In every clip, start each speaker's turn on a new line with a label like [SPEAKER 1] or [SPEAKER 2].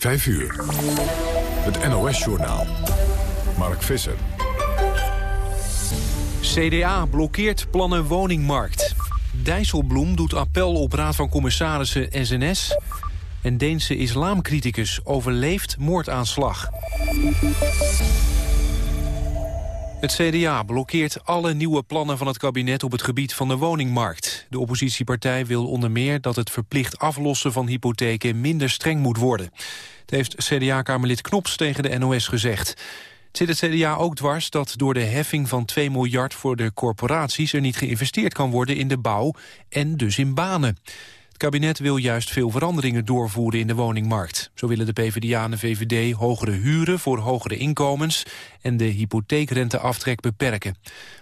[SPEAKER 1] 5 uur. Het NOS-journaal. Mark Visser.
[SPEAKER 2] CDA blokkeert plannen woningmarkt. Dijsselbloem doet appel op Raad van Commissarissen SNS. En Deense islamcriticus overleeft moordaanslag. Het CDA blokkeert alle nieuwe plannen van het kabinet op het gebied van de woningmarkt. De oppositiepartij wil onder meer dat het verplicht aflossen van hypotheken minder streng moet worden. Het heeft CDA-kamerlid Knops tegen de NOS gezegd. Het zit het CDA ook dwars dat door de heffing van 2 miljard voor de corporaties er niet geïnvesteerd kan worden in de bouw en dus in banen. Kabinet wil juist veel veranderingen doorvoeren in de woningmarkt. Zo willen de PvdA en de VVD hogere huren voor hogere inkomens... en de hypotheekrenteaftrek beperken.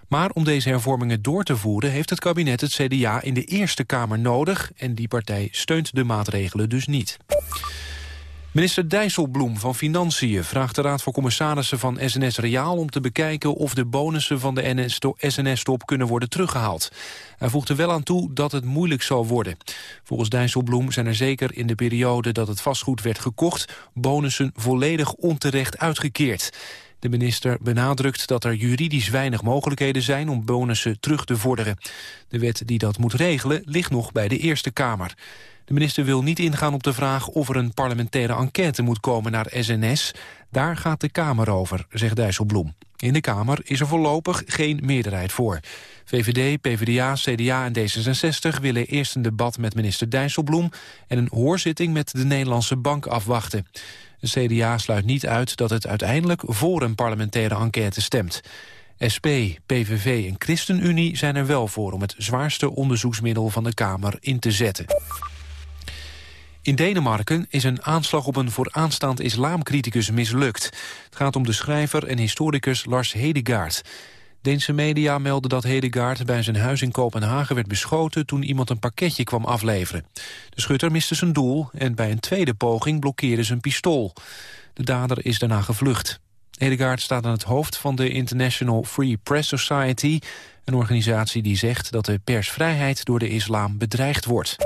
[SPEAKER 2] Maar om deze hervormingen door te voeren... heeft het kabinet het CDA in de Eerste Kamer nodig... en die partij steunt de maatregelen dus niet. Minister Dijsselbloem van Financiën vraagt de Raad voor Commissarissen van SNS Reaal om te bekijken of de bonussen van de SNS-top kunnen worden teruggehaald. Hij voegt er wel aan toe dat het moeilijk zal worden. Volgens Dijsselbloem zijn er zeker in de periode dat het vastgoed werd gekocht bonussen volledig onterecht uitgekeerd. De minister benadrukt dat er juridisch weinig mogelijkheden zijn om bonussen terug te vorderen. De wet die dat moet regelen ligt nog bij de Eerste Kamer. De minister wil niet ingaan op de vraag of er een parlementaire enquête moet komen naar SNS. Daar gaat de Kamer over, zegt Dijsselbloem. In de Kamer is er voorlopig geen meerderheid voor. VVD, PvdA, CDA en D66 willen eerst een debat met minister Dijsselbloem... en een hoorzitting met de Nederlandse Bank afwachten. De CDA sluit niet uit dat het uiteindelijk voor een parlementaire enquête stemt. SP, PVV en ChristenUnie zijn er wel voor om het zwaarste onderzoeksmiddel van de Kamer in te zetten. In Denemarken is een aanslag op een vooraanstaand islamcriticus mislukt. Het gaat om de schrijver en historicus Lars Hedegaard. Deense media melden dat Hedegaard bij zijn huis in Kopenhagen werd beschoten toen iemand een pakketje kwam afleveren. De schutter miste zijn doel en bij een tweede poging blokkeerde zijn pistool. De dader is daarna gevlucht. Hedegaard staat aan het hoofd van de International Free Press Society... een organisatie die zegt dat de persvrijheid door de islam bedreigd wordt.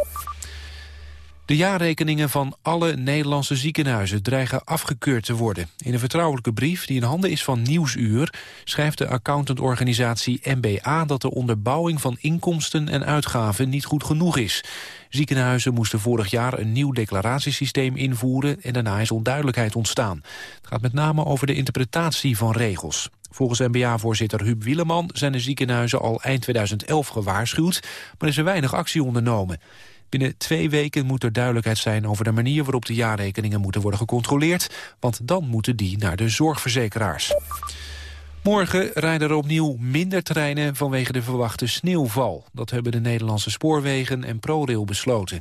[SPEAKER 2] De jaarrekeningen van alle Nederlandse ziekenhuizen dreigen afgekeurd te worden. In een vertrouwelijke brief die in handen is van Nieuwsuur... schrijft de accountantorganisatie MBA dat de onderbouwing van inkomsten en uitgaven niet goed genoeg is. Ziekenhuizen moesten vorig jaar een nieuw declaratiesysteem invoeren... en daarna is onduidelijkheid ontstaan. Het gaat met name over de interpretatie van regels. Volgens NBA-voorzitter Huub Wieleman zijn de ziekenhuizen al eind 2011 gewaarschuwd... maar is er weinig actie ondernomen. Binnen twee weken moet er duidelijkheid zijn over de manier waarop de jaarrekeningen moeten worden gecontroleerd, want dan moeten die naar de zorgverzekeraars. Morgen rijden er opnieuw minder treinen vanwege de verwachte sneeuwval. Dat hebben de Nederlandse spoorwegen en ProRail besloten.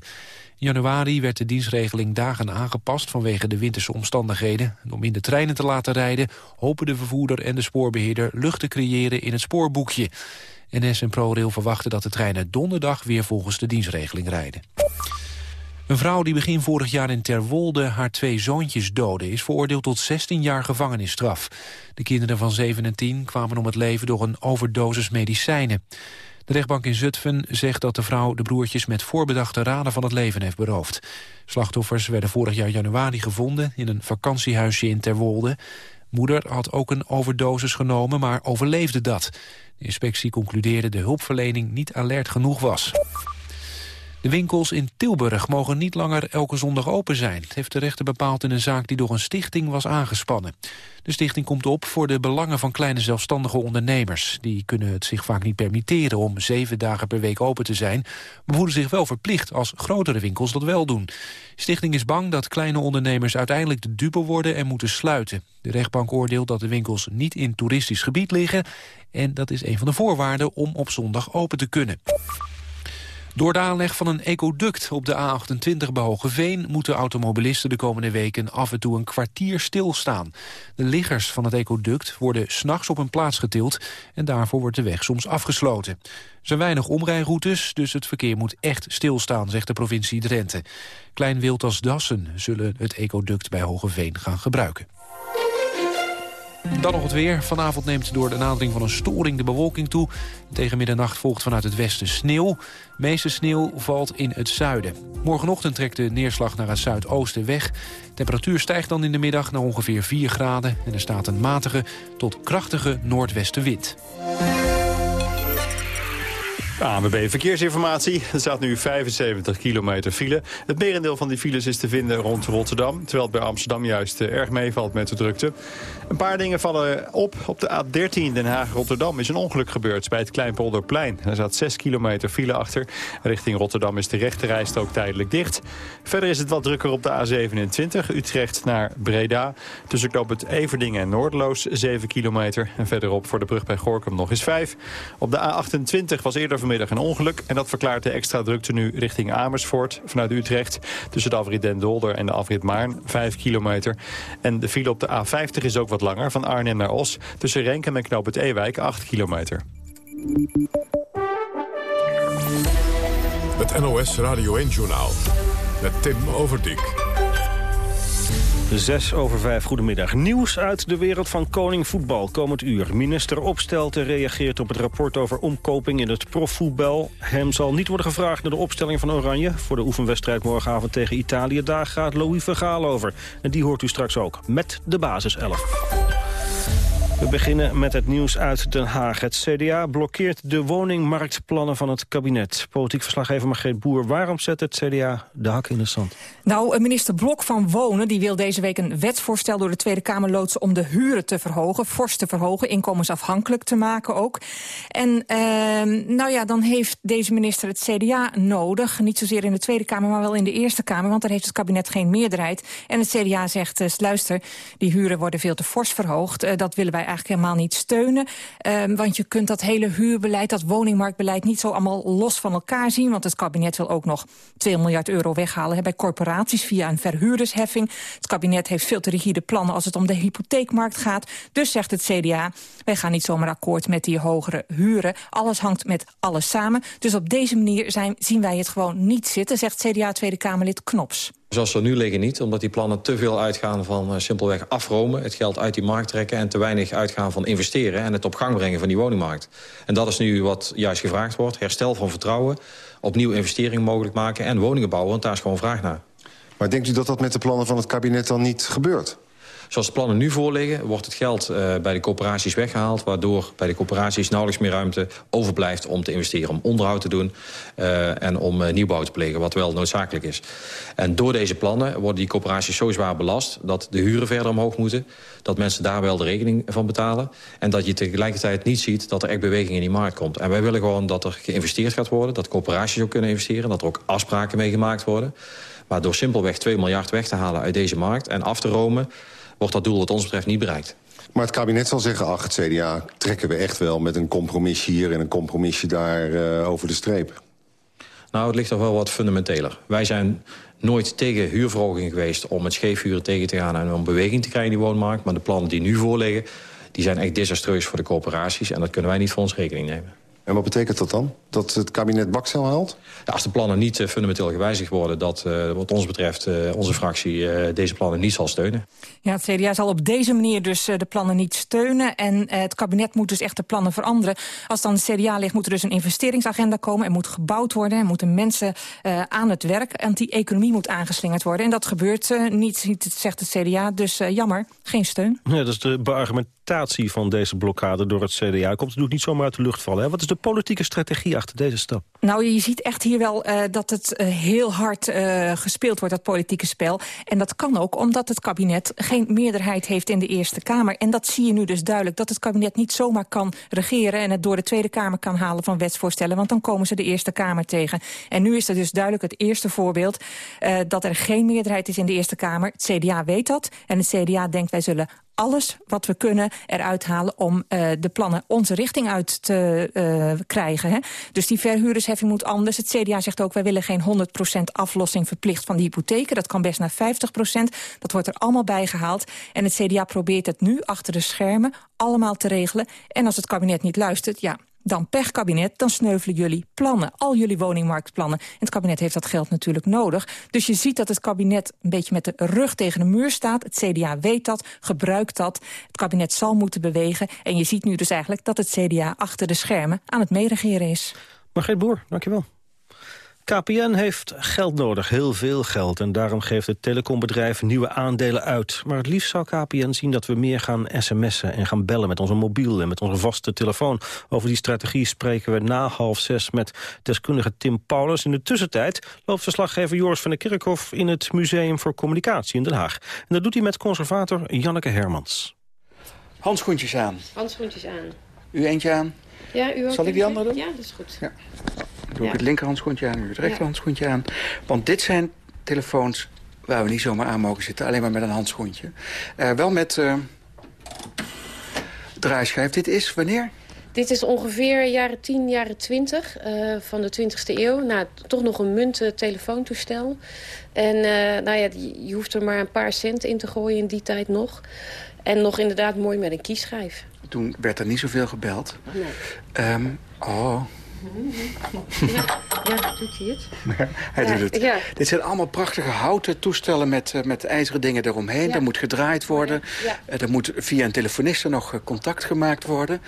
[SPEAKER 2] In januari werd de dienstregeling dagen aangepast vanwege de winterse omstandigheden. om minder treinen te laten rijden hopen de vervoerder en de spoorbeheerder lucht te creëren in het spoorboekje. NS en ProRail verwachten dat de treinen donderdag weer volgens de dienstregeling rijden. Een vrouw die begin vorig jaar in Terwolde haar twee zoontjes doodde... is veroordeeld tot 16 jaar gevangenisstraf. De kinderen van 7 en 10 kwamen om het leven door een overdosis medicijnen. De rechtbank in Zutphen zegt dat de vrouw de broertjes... met voorbedachte raden van het leven heeft beroofd. Slachtoffers werden vorig jaar januari gevonden... in een vakantiehuisje in Terwolde. Moeder had ook een overdosis genomen, maar overleefde dat. De inspectie concludeerde de hulpverlening niet alert genoeg was. De winkels in Tilburg mogen niet langer elke zondag open zijn. Het heeft de rechter bepaald in een zaak die door een stichting was aangespannen. De stichting komt op voor de belangen van kleine zelfstandige ondernemers. Die kunnen het zich vaak niet permitteren om zeven dagen per week open te zijn... maar voelen zich wel verplicht als grotere winkels dat wel doen. De stichting is bang dat kleine ondernemers uiteindelijk de dupe worden en moeten sluiten. De rechtbank oordeelt dat de winkels niet in toeristisch gebied liggen... en dat is een van de voorwaarden om op zondag open te kunnen. Door de aanleg van een ecoduct op de A28 bij Hogeveen... moeten automobilisten de komende weken af en toe een kwartier stilstaan. De liggers van het ecoduct worden s'nachts op een plaats getild... en daarvoor wordt de weg soms afgesloten. Er zijn weinig omrijroutes, dus het verkeer moet echt stilstaan... zegt de provincie Drenthe. Klein Wild als Dassen zullen het ecoduct bij Hogeveen gaan gebruiken. Dan nog het weer. Vanavond neemt door de nadering van een storing de bewolking toe. Tegen middernacht volgt vanuit het westen sneeuw. De meeste sneeuw valt in het zuiden. Morgenochtend trekt de neerslag naar het zuidoosten weg. De temperatuur stijgt dan in de middag naar ongeveer 4 graden... en er staat een matige tot krachtige noordwestenwind.
[SPEAKER 3] ANWB Verkeersinformatie. Er staat nu 75 kilometer file. Het merendeel van die files is te vinden rond Rotterdam... terwijl het bij Amsterdam juist eh, erg meevalt met de drukte. Een paar dingen vallen op. Op de A13 Den Haag-Rotterdam is een ongeluk gebeurd bij het Kleinpolderplein. Er zat 6 kilometer file achter. Richting Rotterdam is de rechterrijstrook tijdelijk dicht. Verder is het wat drukker op de A27, Utrecht naar Breda. Tussen het Everdingen en Noordloos 7 kilometer. En verderop voor de brug bij Gorkum nog eens 5. Op de A28 was eerder vanmiddag een ongeluk. En dat verklaart de extra drukte nu richting Amersfoort vanuit Utrecht. Tussen de afrit Den Dolder en de afrit Maarn 5 kilometer. En de file op de A50 is ook wat langer, van Arnhem naar Os. Tussen Renkem en Knoop het Ewijk 8 kilometer.
[SPEAKER 1] Het NOS Radio 1-journaal met Tim Overdijk.
[SPEAKER 4] Zes over vijf, goedemiddag. Nieuws uit de wereld van koning voetbal komend uur. Minister Opstelten reageert op het rapport over omkoping in het profvoetbal. Hem zal niet worden gevraagd naar de opstelling van Oranje... voor de oefenwedstrijd morgenavond tegen Italië. Daar gaat Louis Vergaal over. En die hoort u straks ook, met de basis 11. We beginnen met het nieuws uit Den Haag. Het CDA blokkeert de woningmarktplannen van het kabinet. Politiek verslaggever Margreet Boer, waarom zet het CDA de hak in de zand?
[SPEAKER 5] Nou, minister Blok van Wonen die wil deze week een wetsvoorstel... door de Tweede Kamer loodsen om de huren te verhogen, fors te verhogen... inkomensafhankelijk te maken ook. En uh, nou ja, dan heeft deze minister het CDA nodig. Niet zozeer in de Tweede Kamer, maar wel in de Eerste Kamer... want daar heeft het kabinet geen meerderheid. En het CDA zegt, uh, luister, die huren worden veel te fors verhoogd. Uh, dat willen wij eigenlijk helemaal niet steunen. Um, want je kunt dat hele huurbeleid, dat woningmarktbeleid... niet zo allemaal los van elkaar zien. Want het kabinet wil ook nog 2 miljard euro weghalen bij corporaties... via een verhuurdersheffing. Het kabinet heeft veel te rigide plannen als het om de hypotheekmarkt gaat. Dus zegt het CDA, wij gaan niet zomaar akkoord met die hogere huren. Alles hangt met alles samen. Dus op deze manier zijn, zien wij het gewoon niet zitten... zegt CDA Tweede Kamerlid Knops.
[SPEAKER 6] Zoals ze nu liggen niet, omdat die plannen te veel uitgaan van uh, simpelweg afromen... het geld uit die markt trekken en te weinig uitgaan van investeren... en het op gang brengen van die woningmarkt. En dat is nu wat juist gevraagd wordt. Herstel van vertrouwen, opnieuw investeringen mogelijk maken... en woningen bouwen, want daar is gewoon vraag naar.
[SPEAKER 7] Maar denkt u dat dat met de plannen van het kabinet dan niet gebeurt?
[SPEAKER 6] Zoals de plannen nu voorliggen, wordt het geld uh, bij de corporaties weggehaald... waardoor bij de corporaties nauwelijks meer ruimte overblijft om te investeren... om onderhoud te doen uh, en om uh, nieuwbouw te plegen, wat wel noodzakelijk is. En door deze plannen worden die corporaties zo zwaar belast... dat de huren verder omhoog moeten, dat mensen daar wel de rekening van betalen... en dat je tegelijkertijd niet ziet dat er echt beweging in die markt komt. En wij willen gewoon dat er geïnvesteerd gaat worden... dat corporaties ook kunnen investeren, dat er ook afspraken mee gemaakt worden... maar door simpelweg 2 miljard weg te halen uit deze markt en af te romen wordt dat doel wat ons betreft niet bereikt.
[SPEAKER 7] Maar het kabinet zal zeggen, ach, het CDA trekken we echt wel... met een compromisje hier en een compromisje daar uh, over de streep.
[SPEAKER 6] Nou, het ligt toch wel wat fundamenteler. Wij zijn nooit tegen huurverhoging geweest om het scheefhuren tegen te gaan... en om beweging te krijgen in die woonmarkt. Maar de plannen die nu voorliggen, die zijn echt desastreus voor de corporaties... en dat kunnen wij niet voor ons rekening nemen.
[SPEAKER 7] En wat betekent dat dan? Dat het kabinet bakcel haalt?
[SPEAKER 6] Ja, als de plannen niet uh, fundamenteel gewijzigd worden... dat uh, wat ons betreft uh, onze fractie deze plannen niet zal steunen.
[SPEAKER 5] Ja, het CDA zal op deze manier dus de plannen niet steunen. En het kabinet moet dus echt de plannen veranderen. Als dan het CDA ligt, moet er dus een investeringsagenda komen. Er moet gebouwd worden, er moeten mensen aan het werk. En die economie moet aangeslingerd worden. En dat gebeurt niet, zegt het CDA. Dus jammer, geen steun.
[SPEAKER 4] Ja, dat is de beargumentatie van deze blokkade door het CDA. Komt het natuurlijk niet zomaar uit de lucht vallen. Hè? Wat is de politieke strategie achter deze stap?
[SPEAKER 5] Nou, je ziet echt hier wel uh, dat het uh, heel hard uh, gespeeld wordt, dat politieke spel. En dat kan ook omdat het kabinet geen meerderheid heeft in de Eerste Kamer. En dat zie je nu dus duidelijk, dat het kabinet niet zomaar kan regeren... en het door de Tweede Kamer kan halen van wetsvoorstellen... want dan komen ze de Eerste Kamer tegen. En nu is er dus duidelijk het eerste voorbeeld... dat er geen meerderheid is in de Eerste Kamer. Het CDA weet dat en het CDA denkt wij zullen alles wat we kunnen eruit halen om uh, de plannen onze richting uit te uh, krijgen. Hè. Dus die verhuurdersheffing moet anders. Het CDA zegt ook, wij willen geen 100% aflossing verplicht van de hypotheken. Dat kan best naar 50%. Dat wordt er allemaal bij gehaald. En het CDA probeert het nu achter de schermen allemaal te regelen. En als het kabinet niet luistert, ja, dan pechkabinet, dan sneuvelen jullie plannen. Al jullie woningmarktplannen. En het kabinet heeft dat geld natuurlijk nodig. Dus je ziet dat het kabinet een beetje met de rug tegen de muur staat. Het CDA weet dat, gebruikt dat. Het kabinet zal moeten bewegen. En je ziet nu dus eigenlijk dat het CDA achter de schermen aan het meeregeren is.
[SPEAKER 4] Margreet Boer, dankjewel. KPN heeft geld nodig, heel veel geld. En daarom geeft het telecombedrijf nieuwe aandelen uit. Maar het liefst zou KPN zien dat we meer gaan sms'en... en gaan bellen met onze mobiel en met onze vaste telefoon. Over die strategie spreken we na half zes met deskundige Tim Paulus. In de tussentijd loopt verslaggever Joris van der Kerkhof... in het Museum voor Communicatie in Den Haag. En dat doet hij met conservator Janneke Hermans.
[SPEAKER 8] Handschoentjes aan.
[SPEAKER 9] Handschoentjes aan.
[SPEAKER 8] U eentje aan.
[SPEAKER 9] Ja, u ook
[SPEAKER 8] Zal ik die andere doen?
[SPEAKER 9] Ja, dat is goed.
[SPEAKER 8] Ja. Dan doe ik het linkerhandschoentje aan, u het rechterhandschoentje aan. Want dit zijn telefoons waar we niet zomaar aan mogen zitten. Alleen maar met een handschoentje. Uh, wel met uh, draaischijf. Dit is wanneer?
[SPEAKER 9] Dit is ongeveer jaren 10, jaren 20 uh, van de 20e eeuw. Nou, toch nog een munten telefoontoestel. En nou ja, je hoeft er maar een paar cent in te gooien in die tijd nog. En nog inderdaad mooi met een kieschijf.
[SPEAKER 8] Toen werd er niet zoveel gebeld.
[SPEAKER 9] Nee.
[SPEAKER 8] Um, oh,
[SPEAKER 9] ja, ja, doet hij het?
[SPEAKER 8] hij
[SPEAKER 9] ja,
[SPEAKER 8] doet het.
[SPEAKER 9] Ja.
[SPEAKER 8] Dit zijn allemaal prachtige houten toestellen met, uh, met ijzeren dingen eromheen. Er moet gedraaid worden.
[SPEAKER 9] Ja.
[SPEAKER 8] Uh, er moet via een telefoniste nog uh, contact gemaakt worden.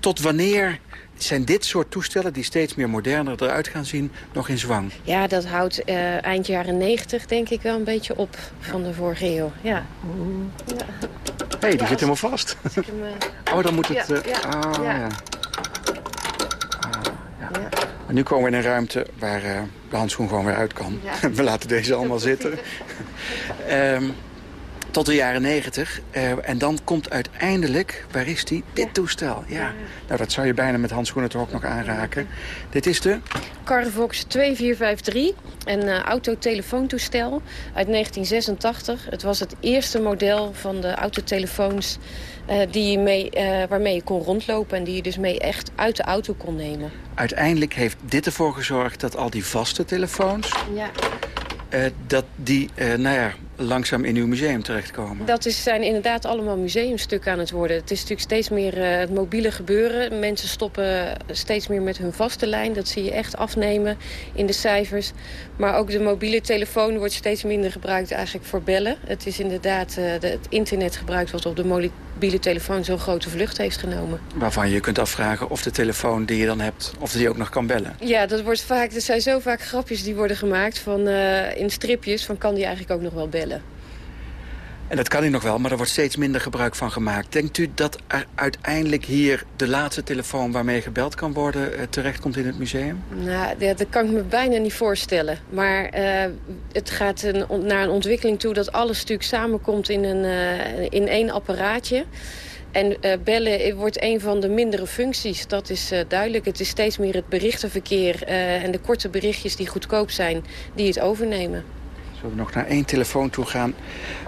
[SPEAKER 8] Tot wanneer zijn dit soort toestellen, die steeds meer moderner eruit gaan zien, nog in zwang?
[SPEAKER 9] Ja, dat houdt eind jaren 90 denk ik wel een beetje op van de vorige eeuw. Ja.
[SPEAKER 8] Hé, hey, die zit helemaal vast.
[SPEAKER 9] Hem,
[SPEAKER 8] oh, dan moet het...
[SPEAKER 9] Ja, ja,
[SPEAKER 8] ah,
[SPEAKER 9] ja.
[SPEAKER 8] nu komen we in een ruimte waar uh, de handschoen gewoon weer uit kan.
[SPEAKER 9] Ja.
[SPEAKER 8] We laten deze allemaal zitten. um, tot de jaren negentig. Uh, en dan komt uiteindelijk, waar is die? Dit toestel. Ja. ja. Nou, dat zou je bijna met handschoenen toch ook nog aanraken. Dit is de...
[SPEAKER 9] Carvox 2453. Een uh, autotelefoontoestel uit 1986. Het was het eerste model van de autotelefoons... Uh, die je mee, uh, waarmee je kon rondlopen en die je dus mee echt uit de auto kon nemen.
[SPEAKER 8] Uiteindelijk heeft dit ervoor gezorgd dat al die vaste telefoons...
[SPEAKER 9] Ja.
[SPEAKER 8] Dat die, nou ja, langzaam in uw museum terechtkomen.
[SPEAKER 9] Dat is, zijn inderdaad allemaal museumstukken aan het worden. Het is natuurlijk steeds meer uh, het mobiele gebeuren. Mensen stoppen steeds meer met hun vaste lijn. Dat zie je echt afnemen in de cijfers. Maar ook de mobiele telefoon wordt steeds minder gebruikt eigenlijk voor bellen. Het is inderdaad uh, de, het internetgebruik wat op de mobiele telefoon zo'n grote vlucht heeft genomen.
[SPEAKER 8] Waarvan je kunt afvragen of de telefoon die je dan hebt, of die ook nog kan bellen.
[SPEAKER 9] Ja, dat wordt vaak, er zijn zo vaak grapjes die worden gemaakt van, uh, in stripjes van kan die eigenlijk ook nog wel bellen.
[SPEAKER 8] En dat kan hij nog wel, maar er wordt steeds minder gebruik van gemaakt. Denkt u dat er uiteindelijk hier de laatste telefoon waarmee gebeld kan worden... Uh, terechtkomt in het museum?
[SPEAKER 9] Nou, dat, dat kan ik me bijna niet voorstellen. Maar uh, het gaat een, naar een ontwikkeling toe dat alles natuurlijk samenkomt in, een, uh, in één apparaatje. En uh, bellen wordt een van de mindere functies, dat is uh, duidelijk. Het is steeds meer het berichtenverkeer uh, en de korte berichtjes die goedkoop zijn... die het overnemen.
[SPEAKER 8] Zullen we nog naar één telefoon toe gaan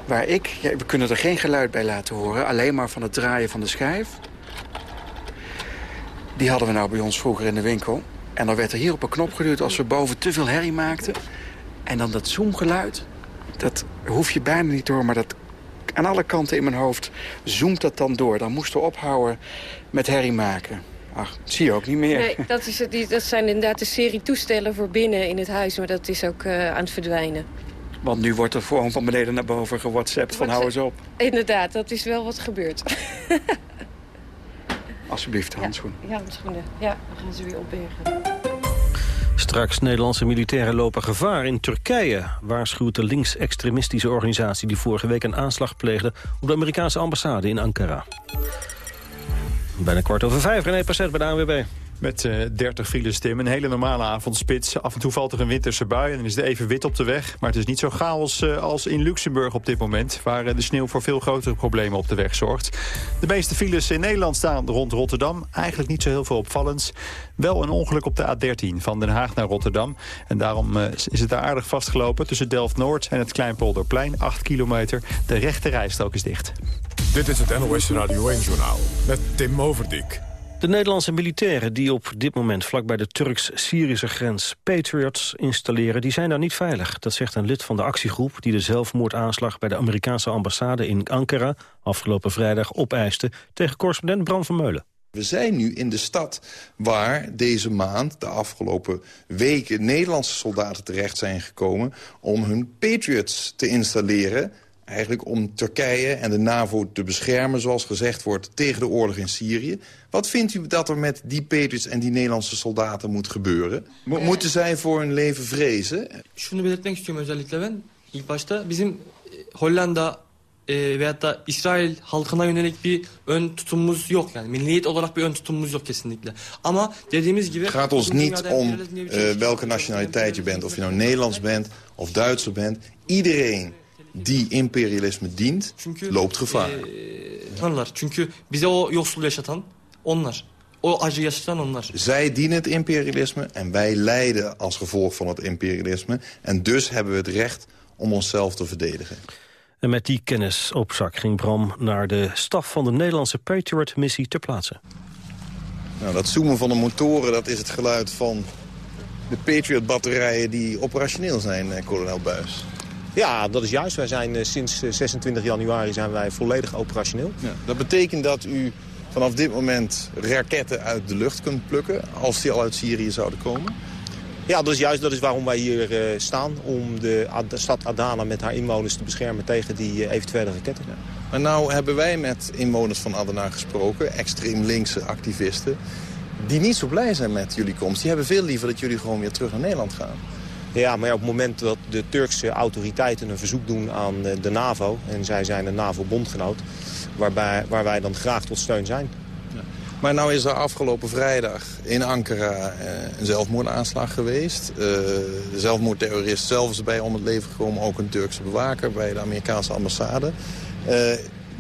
[SPEAKER 8] waar ik... Ja, we kunnen er geen geluid bij laten horen, alleen maar van het draaien van de schijf. Die hadden we nou bij ons vroeger in de winkel. En dan werd er hier op een knop geduwd als we boven te veel herrie maakten. En dan dat zoomgeluid, dat hoef je bijna niet door, maar dat aan alle kanten in mijn hoofd zoomt dat dan door. Dan moesten we ophouden met herrie maken. Ach, dat zie je ook niet meer.
[SPEAKER 9] Nee, dat, is, dat zijn inderdaad de serie toestellen voor binnen in het huis. Maar dat is ook uh, aan het verdwijnen.
[SPEAKER 8] Want nu wordt er gewoon van beneden naar boven gewhatsappt van hou eens op.
[SPEAKER 9] Inderdaad, dat is wel wat gebeurd.
[SPEAKER 8] Alsjeblieft, handschoen.
[SPEAKER 9] Ja, ja, handschoenen. Ja, dan gaan ze weer opbergen.
[SPEAKER 4] Straks Nederlandse militairen lopen gevaar in Turkije... waarschuwt de linksextremistische organisatie... die vorige week een aanslag pleegde op de Amerikaanse ambassade in Ankara. Bijna kwart over vijf, René Passet bij de ANWB.
[SPEAKER 3] Met uh, 30 files, Tim. Een hele normale avondspits. Af en toe valt er een winterse bui en dan is het even wit op de weg. Maar het is niet zo chaos uh, als in Luxemburg op dit moment... waar uh, de sneeuw voor veel grotere problemen op de weg zorgt. De meeste files in Nederland staan rond Rotterdam. Eigenlijk niet zo heel veel opvallends. Wel een ongeluk op de A13 van Den Haag naar Rotterdam. En daarom is het daar aardig vastgelopen tussen Delft-Noord en het Kleinpolderplein. 8 kilometer. De rechte rijstrook is dicht.
[SPEAKER 1] Dit is het NOS Radio 1-journaal met Tim Overdijk.
[SPEAKER 4] De Nederlandse militairen die op dit moment vlakbij de Turks-Syrische grens Patriots installeren, die zijn daar niet veilig. Dat zegt een lid van de actiegroep die de zelfmoordaanslag bij de Amerikaanse ambassade in Ankara afgelopen vrijdag opeiste tegen correspondent Bram van Meulen.
[SPEAKER 10] We zijn nu in de stad waar deze maand, de afgelopen weken... Nederlandse soldaten terecht zijn gekomen om hun Patriots te installeren. Eigenlijk om Turkije en de NAVO te beschermen, zoals gezegd wordt... tegen de oorlog in Syrië. Wat vindt u dat er met die Patriots en die Nederlandse soldaten moet gebeuren? Mo moeten zij voor hun leven vrezen?
[SPEAKER 11] Şunu belirtmek istiyorum özellikle ben. İlk başta bizim Hollanda e, veyahut da İsrail halkına yönelik bir ön tutumumuz yok. Yani milliyet olarak bir ön tutumumuz yok kesinlikle. Ama dediğimiz gibi...
[SPEAKER 10] Het gaat ons niet om uh, welke nationaliteit je bent. Of je nou Nederlands bent of Duitser bent. Iedereen die imperialisme dient, Çünkü, loopt gevaar.
[SPEAKER 11] E, tanrılar. Çünkü bize o yoksul yaşatan onlar. O acı yaşatan onlar.
[SPEAKER 10] Zij dienen het imperialisme en wij lijden als gevolg van het imperialisme. En dus hebben we het recht om onszelf te verdedigen.
[SPEAKER 4] En met die kennis op zak ging Bram naar de staf van de Nederlandse Patriot-missie ter plaatse.
[SPEAKER 10] Nou, dat zoomen van de motoren, dat is het geluid van de Patriot-batterijen die operationeel zijn, eh, kolonel Buis.
[SPEAKER 12] Ja, dat is juist. Wij zijn eh, sinds 26 eh, januari zijn wij volledig operationeel.
[SPEAKER 10] Ja, dat betekent dat u vanaf dit moment raketten uit de lucht kunt plukken... als die al uit Syrië zouden komen?
[SPEAKER 12] Ja, dat is juist dat is waarom wij hier uh, staan. Om de, de, stad Adana met haar inwoners te beschermen tegen die uh, eventuele raketten. Ja.
[SPEAKER 10] Maar nou hebben wij met inwoners van Adana gesproken, extreem linkse activisten... die niet zo blij zijn met jullie komst. Die hebben veel liever dat jullie gewoon weer terug naar Nederland gaan.
[SPEAKER 12] Ja, maar op het moment dat de Turkse autoriteiten een verzoek doen aan eh, de NAVO... en zij zijn een NAVO-bondgenoot, waarbij, waar wij dan graag tot steun zijn...
[SPEAKER 10] Maar nou is er afgelopen vrijdag in Ankara eh, een zelfmoordaanslag geweest. Uh, de zelfmoordterrorist zelf is erbij om het leven gekomen. Ook een Turkse bewaker bij de Amerikaanse ambassade.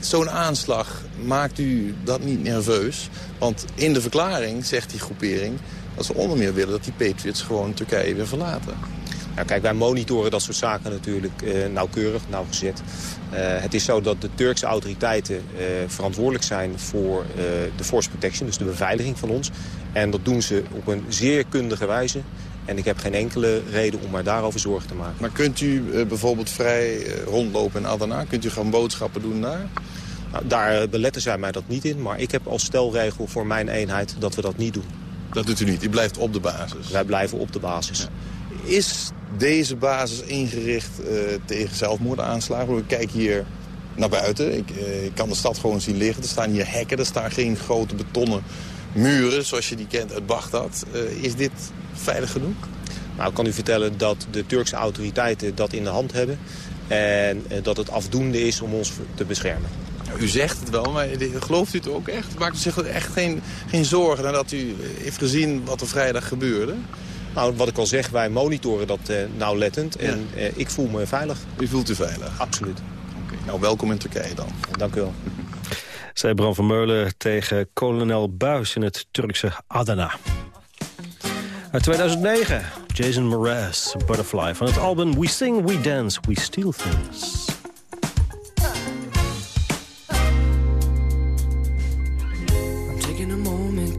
[SPEAKER 10] Zo'n aanslag, maakt u dat niet nerveus? Want in de verklaring zegt die groepering dat ze onder meer willen dat die Patriots gewoon Turkije weer verlaten.
[SPEAKER 12] Nou, kijk, wij monitoren dat soort zaken natuurlijk uh, nauwkeurig, nauwgezet. Uh, het is zo dat de Turkse autoriteiten uh, verantwoordelijk zijn voor de force protection, dus de beveiliging van ons. En dat doen ze op een zeer kundige wijze. En ik heb geen enkele reden om maar daarover zorgen te maken.
[SPEAKER 10] Maar kunt u bijvoorbeeld vrij rondlopen in Adana? Kunt u gaan boodschappen doen daar?
[SPEAKER 12] Nou, daar beletten zij mij dat niet in. Maar ik heb als stelregel voor mijn eenheid dat we dat niet doen.
[SPEAKER 10] Dat doet u niet? U blijft op de basis?
[SPEAKER 12] Wij blijven op de basis. Ja.
[SPEAKER 10] Is deze basis ingericht uh, tegen zelfmoordaanslagen? Ik kijk hier naar buiten. Ik, uh, ik, kan de stad gewoon zien liggen. Er staan hier hekken. Er staan geen grote betonnen muren zoals je die kent uit Bagdad. Uh, is dit veilig genoeg?
[SPEAKER 12] Nou, ik kan u vertellen dat de Turkse autoriteiten dat in de hand hebben. En dat het afdoende is om ons te beschermen.
[SPEAKER 10] u zegt het wel, maar gelooft u het ook echt? Maakt u zich echt geen, geen zorgen nadat u heeft gezien wat er vrijdag gebeurde?
[SPEAKER 12] Nou, wat ik al zeg, wij monitoren dat uh, nauwlettend. En uh, ik voel me veilig.
[SPEAKER 10] U voelt u veilig?
[SPEAKER 12] Absoluut.
[SPEAKER 10] Okay. Nou, welkom in Turkije dan.
[SPEAKER 12] Dank u wel.
[SPEAKER 4] Zij Bram van Meulen tegen kolonel Buis in het Turkse Adana. Uit 2009, Jason Mraz, Butterfly. Van het album We Sing, We Dance, We Steal Things.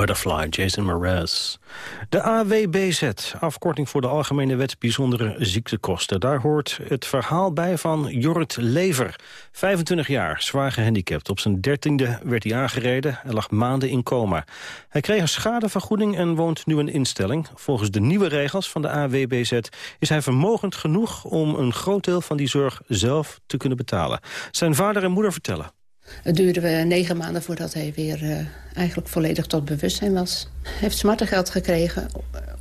[SPEAKER 13] Butterfly,
[SPEAKER 4] Jason Mraz. De AWBZ, afkorting voor de Algemene Wet Bijzondere Ziektekosten. Daar hoort het verhaal bij van Jorrit Lever. 25 jaar, zwaar gehandicapt. Op zijn dertiende werd hij aangereden en lag maanden in coma. Hij kreeg een schadevergoeding en woont nu in instelling. Volgens de nieuwe regels van de AWBZ is hij vermogend genoeg... om een groot deel van die zorg zelf te kunnen betalen. Zijn vader en moeder vertellen.
[SPEAKER 14] Het duurde negen maanden voordat hij weer uh, eigenlijk volledig tot bewustzijn was. Hij heeft smartengeld gekregen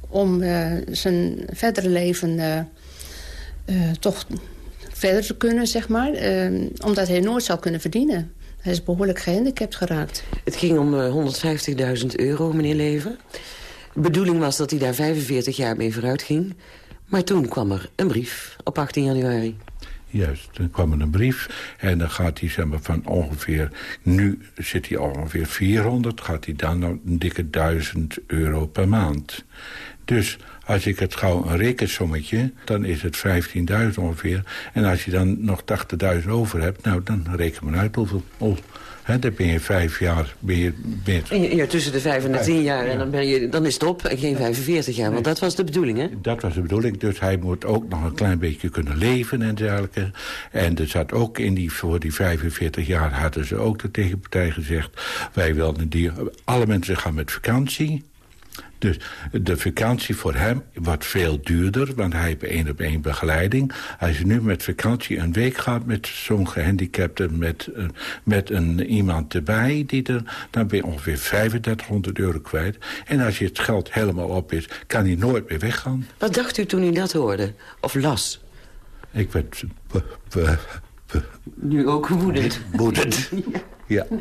[SPEAKER 14] om uh, zijn verdere leven uh, toch verder te kunnen, zeg maar. omdat hij nooit zal kunnen verdienen. Hij is behoorlijk gehandicapt geraakt.
[SPEAKER 15] Het ging om 150.000 euro, meneer Leven. De bedoeling was dat hij daar 45 jaar mee vooruit ging. Maar toen kwam er een brief op 18 januari.
[SPEAKER 16] Juist, dan kwam er een brief en dan gaat hij zeg maar, van ongeveer... nu zit hij ongeveer 400, gaat hij dan naar een dikke 1000 euro per maand. Dus als ik het gauw een rekensommetje, dan is het 15.000 ongeveer. En als je dan nog 80.000 over hebt, nou, dan reken maar uit hoeveel... Oh, He, dan ben je vijf jaar... Ben je, ben je...
[SPEAKER 15] Ja, tussen de vijf en de tien jaar. En dan, ben je, dan is het op en geen 45 jaar. Want dat was de bedoeling, hè?
[SPEAKER 16] Dat was de bedoeling. Dus hij moet ook nog een klein beetje kunnen leven en dergelijke. En er zat ook in die... Voor die 45 jaar hadden ze ook de tegenpartij gezegd... Wij wilden die... Alle mensen gaan met vakantie... Dus de vakantie voor hem wordt veel duurder, want hij heeft één op één begeleiding. Als je nu met vakantie een week gaat met zo'n gehandicapte, met, uh, met een, iemand erbij, die er, dan ben je ongeveer 3500 euro kwijt. En als je het geld helemaal op is, kan hij nooit meer weggaan.
[SPEAKER 15] Wat dacht u toen u dat hoorde? Of las?
[SPEAKER 16] Ik werd...
[SPEAKER 15] nu ook woedend.
[SPEAKER 16] Woedend. Ja,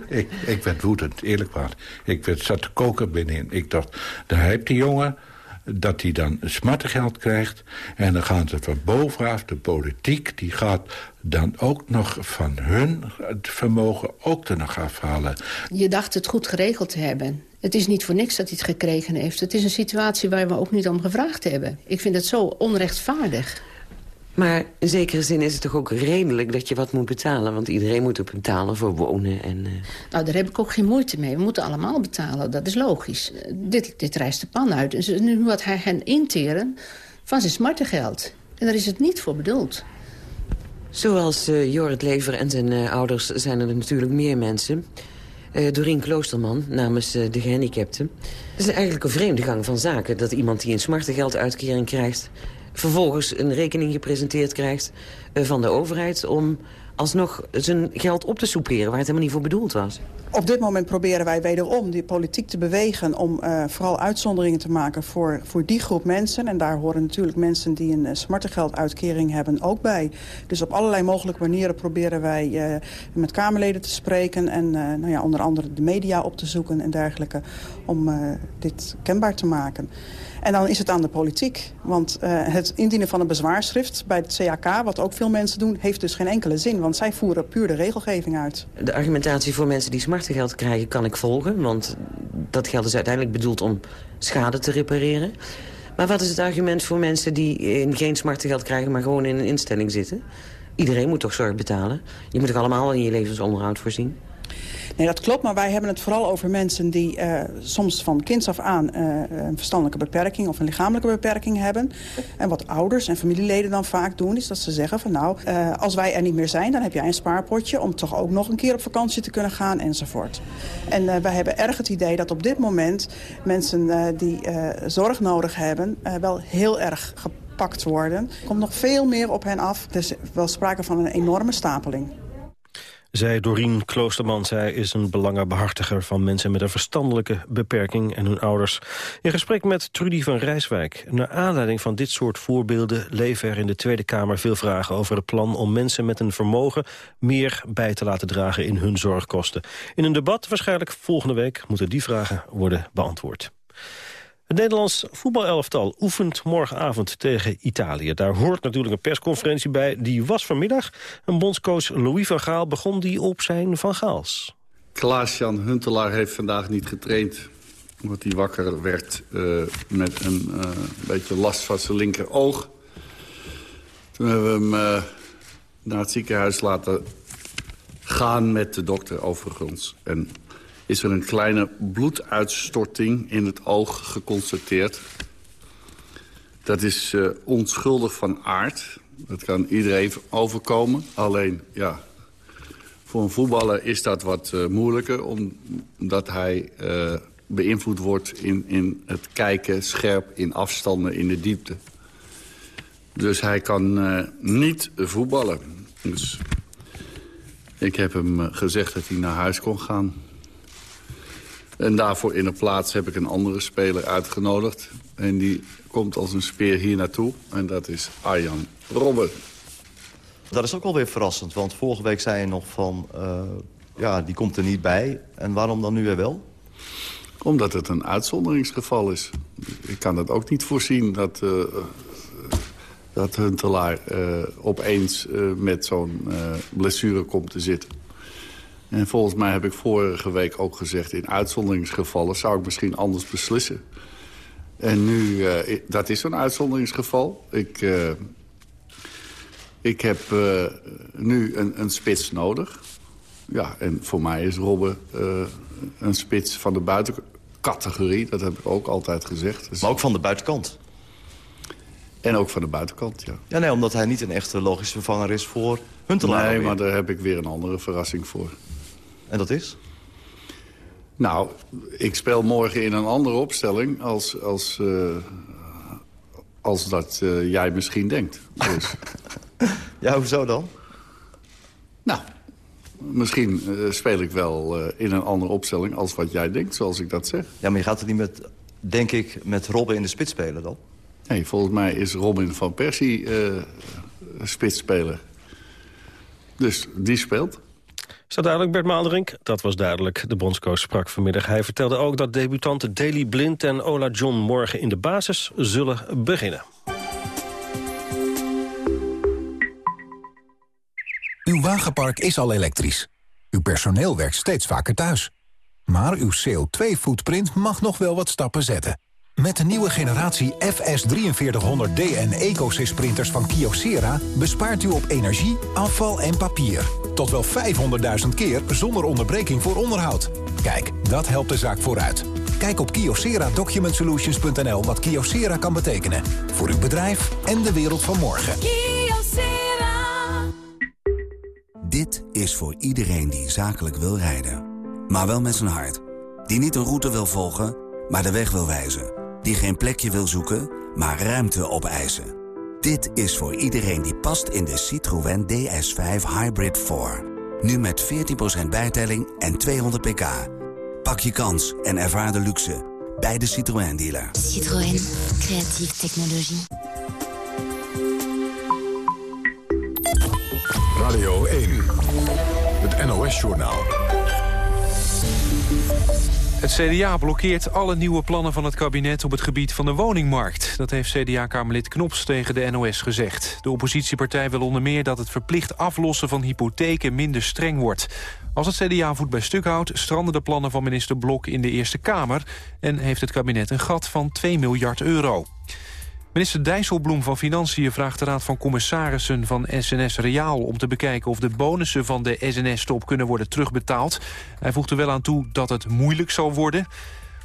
[SPEAKER 16] ik, ik werd woedend, eerlijk waar. Ik werd, zat te koken binnenin. Ik dacht, daar heeft die jongen dat hij dan smartengeld krijgt. En dan gaan ze van bovenaf, de politiek... die gaat dan ook nog van hun vermogen ook er nog afhalen.
[SPEAKER 14] Je dacht het goed geregeld te hebben. Het is niet voor niks dat hij het gekregen heeft. Het is een situatie waar we ook niet om gevraagd hebben. Ik vind het zo onrechtvaardig.
[SPEAKER 15] Maar in zekere zin is het toch ook redelijk dat je wat moet betalen? Want iedereen moet ook betalen voor wonen. En, uh...
[SPEAKER 14] Nou, daar heb ik ook geen moeite mee. We moeten allemaal betalen, dat is logisch. Uh, dit, dit rijst de pan uit. Dus nu moet hij hen interen van zijn smartengeld. En daar is het niet voor bedoeld.
[SPEAKER 15] Zoals uh, Jorrit Lever en zijn ouders zijn er natuurlijk meer mensen. Doreen Kloosterman namens de gehandicapten. Het is eigenlijk een vreemde gang van zaken... dat iemand die een smartengelduitkering krijgt vervolgens een rekening gepresenteerd krijgt eh, van de overheid... om alsnog zijn geld op te soeperen waar het helemaal niet voor bedoeld was.
[SPEAKER 17] Op dit moment proberen wij wederom die politiek te bewegen... om uh, vooral uitzonderingen te maken voor, voor die groep mensen. En daar horen natuurlijk mensen die een uh, smartengelduitkering hebben ook bij. Dus op allerlei mogelijke manieren proberen wij met Kamerleden te spreken... en nou ja, onder andere de media op te zoeken en dergelijke... om dit kenbaar te maken. En dan is het aan de politiek. Want uh, het indienen van een bezwaarschrift bij het CAK... wat ook veel mensen doen, heeft dus geen enkele zin. Want zij voeren puur de regelgeving uit.
[SPEAKER 15] De argumentatie voor mensen die smartengeld krijgen kan ik volgen. Want dat geld is uiteindelijk bedoeld om schade te repareren. Maar wat is het argument voor mensen die geen smartengeld krijgen... maar gewoon in een instelling zitten? Iedereen moet toch zorg betalen? Je moet toch allemaal in je levensonderhoud voorzien?
[SPEAKER 17] Nee, dat klopt, maar wij hebben het vooral over mensen die uh, soms van kinds af aan uh, een verstandelijke beperking of een lichamelijke beperking hebben. En wat ouders en familieleden dan vaak doen, is dat ze zeggen van nou, uh, als wij er niet meer zijn, dan heb jij een spaarpotje om toch ook nog een keer op vakantie te kunnen gaan enzovoort. En wij hebben erg het idee dat op dit moment mensen die zorg nodig hebben wel heel erg gepakt worden. Er komt nog veel meer op hen af. Er is wel sprake van een enorme stapeling.
[SPEAKER 4] Zij Dorien Kloosterman. Zij is een belangenbehartiger van mensen met een verstandelijke beperking en hun ouders. In gesprek met Trudy van Rijswijk. Naar aanleiding van dit soort voorbeelden leven er in de Tweede Kamer veel vragen over het plan om mensen met een vermogen meer bij te laten dragen in hun zorgkosten. In een debat, waarschijnlijk volgende week, moeten die vragen worden beantwoord. Het Nederlands voetbalelftal oefent morgenavond tegen Italië. Daar hoort natuurlijk een persconferentie bij. Die was vanmiddag. Een bondscoach Louis van Gaal begon die op zijn Van Gaals.
[SPEAKER 18] Klaas-Jan Huntelaar heeft vandaag niet getraind. Omdat hij wakker werd uh, met een uh, beetje last van zijn linkeroog. Toen hebben we hem uh, naar het ziekenhuis laten gaan met de dokter overigens. En is er een kleine bloeduitstorting in het oog geconstateerd. Dat is uh, onschuldig van aard. Dat kan iedereen overkomen. Alleen, ja, voor een voetballer is dat wat uh, moeilijker... omdat hij uh, beïnvloed wordt in, in het kijken scherp in afstanden in de diepte. Dus hij kan niet voetballen. Dus ik heb hem gezegd dat hij naar huis kon gaan... En daarvoor in de plaats heb ik een andere speler uitgenodigd. En die komt als een speer hier naartoe. En dat is Arjan Robben.
[SPEAKER 19] Dat is ook alweer verrassend, want vorige week zei je nog van... Uh, ja, die komt er niet bij. En waarom dan nu weer wel?
[SPEAKER 18] Omdat het een uitzonderingsgeval is. Ik kan dat ook niet voorzien dat, uh, dat Huntelaar uh, opeens met zo'n blessure komt te zitten. En volgens mij heb ik vorige week ook gezegd... in uitzonderingsgevallen zou ik misschien anders beslissen. En nu, uh, dat is een uitzonderingsgeval. Ik, uh, ik heb uh, nu een, een spits nodig. Ja, en voor mij is Robben een spits van de buitencategorie. Dat heb ik ook altijd gezegd.
[SPEAKER 19] Dus... Maar ook van de buitenkant?
[SPEAKER 18] En ook van de buitenkant, ja.
[SPEAKER 19] Ja, nee, omdat hij niet een echte logische vervanger is voor Huntelaar.
[SPEAKER 18] Nee, maar daar heb ik weer een andere verrassing voor.
[SPEAKER 19] En dat is?
[SPEAKER 18] Nou, ik speel morgen in een andere opstelling als, als, uh, als dat uh, jij misschien denkt. Dus.
[SPEAKER 19] ja, hoezo dan?
[SPEAKER 18] Nou, misschien uh, speel ik wel in een andere opstelling als wat jij denkt, zoals ik dat zeg.
[SPEAKER 19] Ja, maar je gaat het niet met, denk ik, met Robin in de spits spelen dan?
[SPEAKER 18] Nee, volgens mij is Robin van Persie spitsspeler. Dus die speelt.
[SPEAKER 4] Is duidelijk, Bert Maalderink? Dat was duidelijk. De bondscoach sprak vanmiddag. Hij vertelde ook dat debutanten Daley Blind en Ola John morgen in de basis zullen beginnen.
[SPEAKER 20] Uw wagenpark is al elektrisch. Uw personeel werkt steeds vaker thuis. Maar uw CO2-footprint mag nog wel wat stappen zetten. Met de nieuwe generatie FS4300D en EcoSys printers van Kyocera... bespaart u op energie, afval en papier. Tot wel 500.000 keer zonder onderbreking voor onderhoud. Kijk, dat helpt de zaak vooruit. Kijk op kyocera-document-solutions.nl wat Kyocera kan betekenen. Voor uw bedrijf en de wereld van morgen.
[SPEAKER 21] Kyocera. Dit is voor iedereen die zakelijk wil rijden. Maar wel met zijn hart. Die niet een route wil volgen, maar de weg wil wijzen. Die geen plekje wil zoeken, maar ruimte opeisen. Dit is voor iedereen die past in de Citroën DS5 Hybrid 4. Nu met 14% bijtelling en 200 pk. Pak je kans en ervaar de luxe bij de Citroën dealer.
[SPEAKER 22] Citroën, creatieve technologie.
[SPEAKER 1] Radio 1, het NOS-journaal.
[SPEAKER 2] Het CDA blokkeert alle nieuwe plannen van het kabinet op het gebied van de woningmarkt. Dat heeft CDA-kamerlid Knops tegen de NOS gezegd. De oppositiepartij wil onder meer dat het verplicht aflossen van hypotheken minder streng wordt. Als het CDA voet bij stuk houdt, stranden de plannen van minister Blok in de Eerste Kamer... en heeft het kabinet een gat van 2 miljard euro. Minister Dijsselbloem van Financiën vraagt de Raad van Commissarissen van SNS Reaal om te bekijken of de bonussen van de SNS-top kunnen worden terugbetaald. Hij voegt er wel aan toe dat het moeilijk zal worden.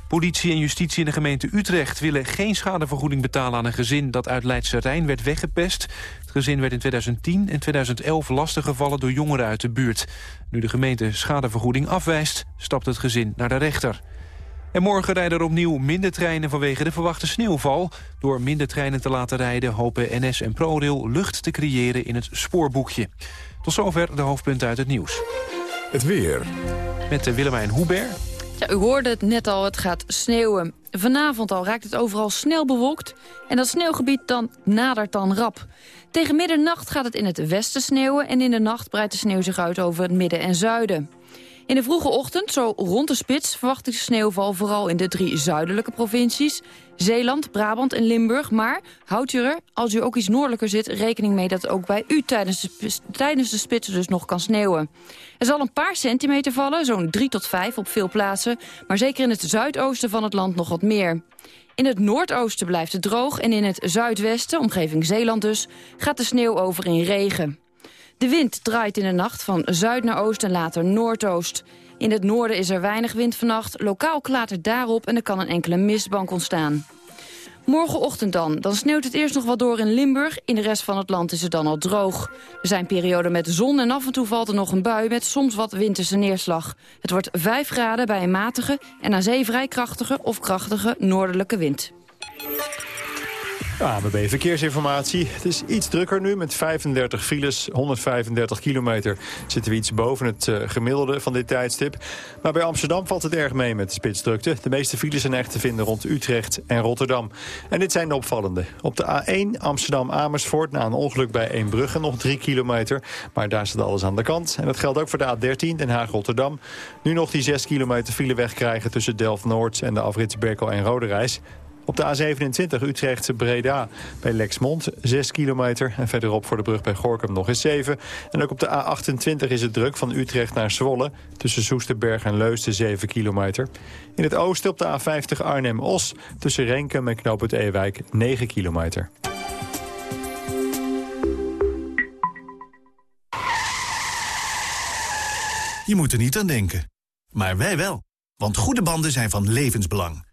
[SPEAKER 2] Politie en justitie in de gemeente Utrecht willen geen schadevergoeding betalen aan een gezin dat uit Leidse Rijn werd weggepest. Het gezin werd in 2010 en 2011 lastiggevallen door jongeren uit de buurt. Nu de gemeente schadevergoeding afwijst, stapt het gezin naar de rechter. En morgen rijden er opnieuw minder treinen vanwege de verwachte sneeuwval. Door minder treinen te laten rijden hopen NS en ProRail lucht te creëren in het spoorboekje. Tot zover de hoofdpunten uit het nieuws.
[SPEAKER 1] Het weer.
[SPEAKER 2] Met de Willemijn Hubert.
[SPEAKER 23] Ja, u hoorde het net al, het gaat sneeuwen. Vanavond al raakt het overal snel bewolkt en dat sneeuwgebied dan nadert dan rap. Tegen middernacht gaat het in het westen sneeuwen... en in de nacht breidt de sneeuw zich uit over het midden en zuiden. In de vroege ochtend, zo rond de spits, verwacht ik sneeuwval vooral in de drie zuidelijke provincies. Zeeland, Brabant en Limburg. Maar houdt u er, als u ook iets noordelijker zit, rekening mee dat ook bij u tijdens de, tijdens de spits dus nog kan sneeuwen. Er zal een paar centimeter vallen, zo'n 3 tot 5 op veel plaatsen. Maar zeker in het zuidoosten van het land nog wat meer. In het noordoosten blijft het droog en in het zuidwesten, omgeving Zeeland dus, gaat de sneeuw over in regen. De wind draait in de nacht van zuid naar oost en later noordoost. In het noorden is er weinig wind vannacht. Lokaal klaart het daarop en er kan een enkele mistbank ontstaan. Morgenochtend dan. Dan sneeuwt het eerst nog wat door in Limburg. In de rest van het land is het dan al droog. Er zijn perioden met zon en af en toe valt er nog een bui... met soms wat winterse neerslag. Het wordt 5 graden bij een matige en aan zee vrij krachtige... of krachtige noordelijke wind.
[SPEAKER 3] ABB Verkeersinformatie. Het is iets drukker nu met 35 files, 135 kilometer. Zitten we iets boven het uh, gemiddelde van dit tijdstip. Maar bij Amsterdam valt het erg mee met de spitsdrukte. De meeste files zijn echt te vinden rond Utrecht en Rotterdam. En dit zijn de opvallende. Op de A1 Amsterdam-Amersfoort na een ongeluk bij Eembrugge nog 3 kilometer. Maar daar staat alles aan de kant. En dat geldt ook voor de A13 Den Haag-Rotterdam. Nu nog die 6 kilometer file wegkrijgen tussen Delft-Noord en de afrits Berkel en Roderijs. Op de A27 Utrecht-Breda bij Lexmond 6 kilometer. En verderop voor de brug bij Gorkum nog eens 7. En ook op de A28 is het druk van Utrecht naar Zwolle... tussen Soesterberg en Leusden 7 kilometer. In het oosten op de A50 Arnhem-Os... tussen Renkum en Knoop het Ewijk 9 kilometer.
[SPEAKER 24] Je moet er niet aan denken. Maar wij wel. Want goede banden zijn van levensbelang.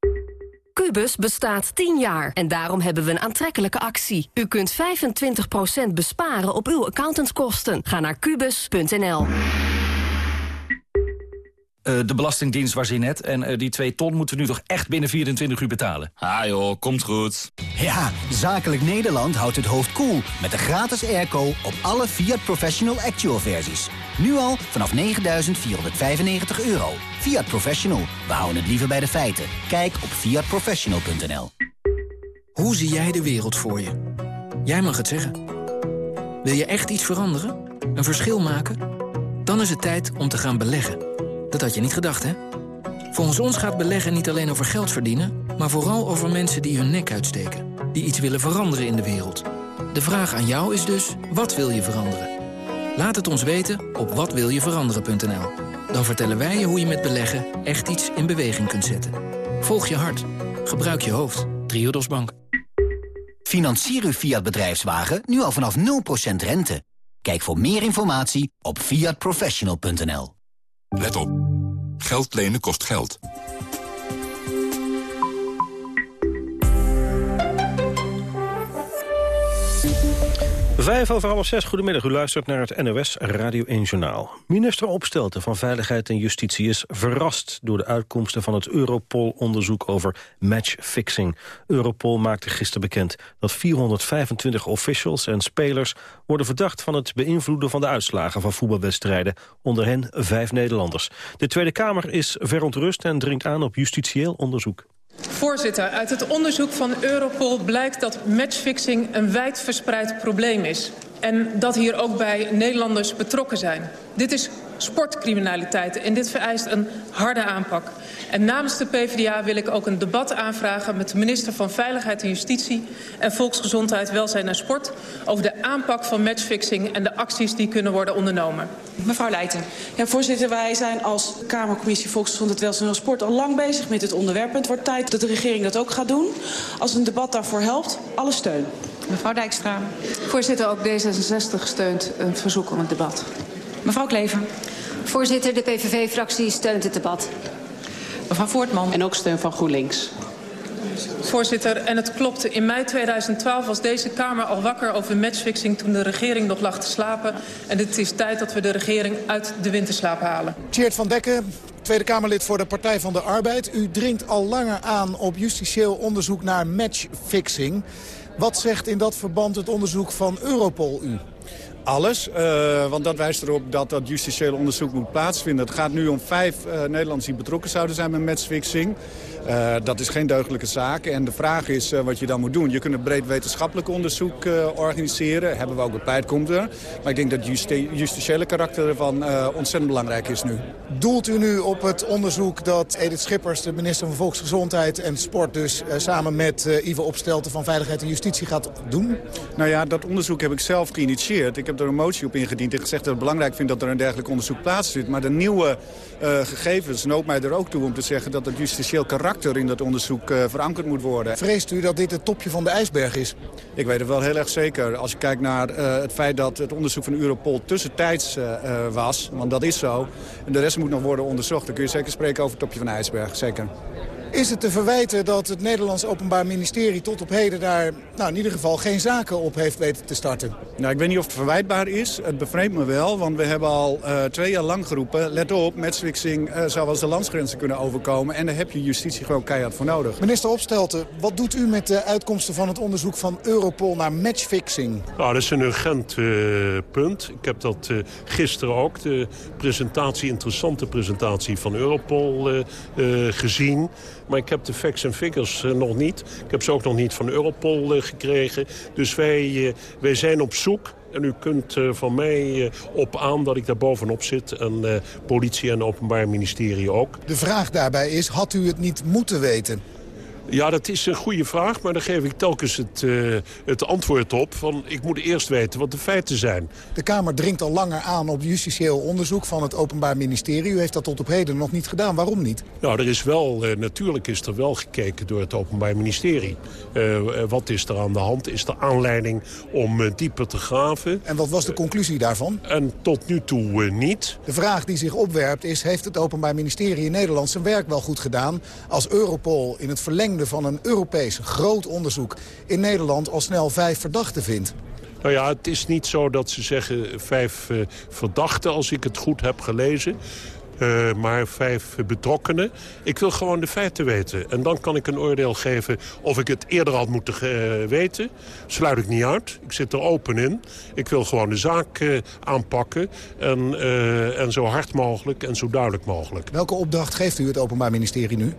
[SPEAKER 25] Cubus bestaat 10 jaar en daarom hebben we een aantrekkelijke actie. U kunt 25% besparen op uw accountantskosten. Ga naar kubus.nl.
[SPEAKER 26] Uh, de Belastingdienst was hier net. En uh, die 2 ton moeten we nu toch echt binnen 24 uur betalen.
[SPEAKER 27] Ah joh, komt goed.
[SPEAKER 28] Ja, Zakelijk Nederland houdt het hoofd koel cool met de gratis airco op alle Fiat Professional Actual versies. Nu al vanaf 9.495 euro. Fiat Professional, we houden het liever bij de feiten. Kijk op fiatprofessional.nl
[SPEAKER 29] Hoe zie jij de wereld voor je? Jij mag het zeggen. Wil je echt iets veranderen? Een verschil maken? Dan is het tijd om te gaan beleggen. Dat had je niet gedacht, hè? Volgens ons gaat beleggen niet alleen over geld verdienen... maar vooral over mensen die hun nek uitsteken. Die iets willen veranderen in de wereld. De vraag aan jou is dus, wat wil je veranderen? Laat het ons weten op watwiljeveranderen.nl. Dan vertellen wij je hoe je met beleggen echt iets in beweging kunt zetten. Volg je hart. Gebruik je hoofd. Triodos Bank.
[SPEAKER 28] Financier uw Fiat bedrijfswagen nu al vanaf 0% rente. Kijk voor meer informatie op fiatprofessional.nl.
[SPEAKER 1] Let op. Geld lenen kost geld.
[SPEAKER 4] Vijf over half zes, goedemiddag. U luistert naar het NOS Radio 1 Journaal. Minister Opstelten van Veiligheid en Justitie is verrast... door de uitkomsten van het Europol-onderzoek over matchfixing. Europol maakte gisteren bekend dat 425 officials en spelers... worden verdacht van het beïnvloeden van de uitslagen van voetbalwedstrijden. Onder hen vijf Nederlanders. De Tweede Kamer is verontrust en dringt aan op justitieel onderzoek.
[SPEAKER 30] Voorzitter, uit het onderzoek van Europol blijkt dat matchfixing een wijdverspreid probleem is. En dat hier ook bij Nederlanders betrokken zijn. Dit is sportcriminaliteit en dit vereist een harde aanpak. En namens de PvdA wil ik ook een debat aanvragen met de minister van Veiligheid en Justitie en Volksgezondheid, Welzijn en Sport over de aanpak van matchfixing en de acties die kunnen worden ondernomen.
[SPEAKER 29] Mevrouw Leijten. Ja, voorzitter, wij zijn als Kamercommissie Volksgezondheid, Welzijn en Sport al lang bezig met het onderwerp. Het wordt tijd dat de regering dat ook gaat doen. Als een debat daarvoor helpt, alle steun.
[SPEAKER 31] Mevrouw Dijkstra. Voorzitter, ook D66 steunt een verzoek om het debat.
[SPEAKER 29] Mevrouw Klever.
[SPEAKER 31] Voorzitter, de PVV-fractie steunt het debat.
[SPEAKER 29] Mevrouw Voortman.
[SPEAKER 31] En ook steun van GroenLinks.
[SPEAKER 30] Voorzitter, en het klopte. In mei 2012 was deze Kamer al wakker over matchfixing... toen de regering nog lag te slapen. En het is tijd dat we de regering uit de winterslaap halen.
[SPEAKER 15] Tjeerd van Dekken, Tweede Kamerlid voor de Partij van de Arbeid. U dringt al langer aan op justitieel onderzoek naar matchfixing. Wat zegt in dat verband het onderzoek van Europol u?
[SPEAKER 32] Alles, uh, want dat wijst erop dat dat justitiële onderzoek moet plaatsvinden. Het gaat nu om vijf uh, Nederlanders die betrokken zouden zijn met matchfixing. Uh, dat is geen deugdelijke zaak. En de vraag is wat je dan moet doen. Je kunt een breed wetenschappelijk onderzoek organiseren. Hebben we ook bepleit, komt er. Maar ik denk dat het justitiële karakter ervan ontzettend belangrijk is nu.
[SPEAKER 15] Doelt u nu op het onderzoek dat Edith Schippers, de minister van Volksgezondheid en Sport... dus samen met Ivo Opstelten van Veiligheid en Justitie gaat doen?
[SPEAKER 32] Nou ja, dat onderzoek heb ik zelf geïnitieerd. Ik heb er een motie op ingediend en gezegd dat het belangrijk vind dat er een dergelijk onderzoek plaatsvindt. Maar de nieuwe uh, gegevens noopt mij er ook toe om te zeggen dat het justitieel karakter in dat onderzoek uh, verankerd moet worden.
[SPEAKER 15] Vreest u dat dit het topje van de ijsberg is?
[SPEAKER 32] Ik weet het wel heel erg zeker. Als je kijkt naar uh, het feit dat het onderzoek van Europol tussentijds was, want dat is zo, en de rest moet nog worden onderzocht, dan kun je zeker spreken over het topje van de ijsberg. Zeker.
[SPEAKER 15] Is het te verwijten dat het Nederlands Openbaar Ministerie tot op heden daar nou, in ieder geval geen zaken op heeft weten te starten?
[SPEAKER 32] Nou, ik weet niet of het verwijtbaar is. Het bevreemdt me wel, want we hebben al uh, twee jaar lang geroepen... let op, matchfixing uh, zou wel eens de landsgrenzen kunnen overkomen... en daar heb je justitie gewoon keihard voor nodig.
[SPEAKER 15] Minister Opstelten, wat doet u met de uitkomsten van het onderzoek van Europol naar matchfixing?
[SPEAKER 33] Nou, dat is een urgent uh, punt. Ik heb dat gisteren ook, de presentatie, interessante presentatie van Europol gezien... Maar ik heb de facts en figures uh, nog niet. Ik heb ze ook nog niet van Europol uh, gekregen. Dus wij, uh, wij zijn op zoek en u kunt van mij op aan dat ik daar bovenop zit. En politie en openbaar ministerie ook.
[SPEAKER 15] De vraag daarbij is, had u het niet moeten weten?
[SPEAKER 33] Ja, dat is een goede vraag, maar daar geef ik telkens het, uh, het antwoord op. Van, ik moet eerst weten wat de feiten zijn.
[SPEAKER 15] De Kamer dringt al langer aan op justitieel onderzoek van het Openbaar Ministerie. U heeft dat tot op heden nog niet gedaan. Waarom niet?
[SPEAKER 33] Nou, er is wel, uh, natuurlijk is er wel gekeken door het Openbaar Ministerie. Uh, wat is er aan de hand? Is er aanleiding om dieper te graven?
[SPEAKER 15] En wat was de conclusie daarvan?
[SPEAKER 33] En tot nu toe niet.
[SPEAKER 15] De vraag die zich opwerpt is, heeft het Openbaar Ministerie in Nederland zijn werk wel goed gedaan... als Europol in het verlengde van een Europees groot onderzoek in Nederland al snel vijf verdachten vindt?
[SPEAKER 33] Nou ja, het is niet zo dat ze zeggen vijf uh, verdachten, als ik het goed heb gelezen. Uh, maar vijf betrokkenen. Ik wil gewoon de feiten weten. En dan kan ik een oordeel geven of ik het eerder had moeten uh, weten. Sluit ik niet uit. Ik zit er open in. Ik wil gewoon de zaak uh, aanpakken. En, en zo hard mogelijk en zo duidelijk mogelijk.
[SPEAKER 15] Welke opdracht geeft u het Openbaar Ministerie nu?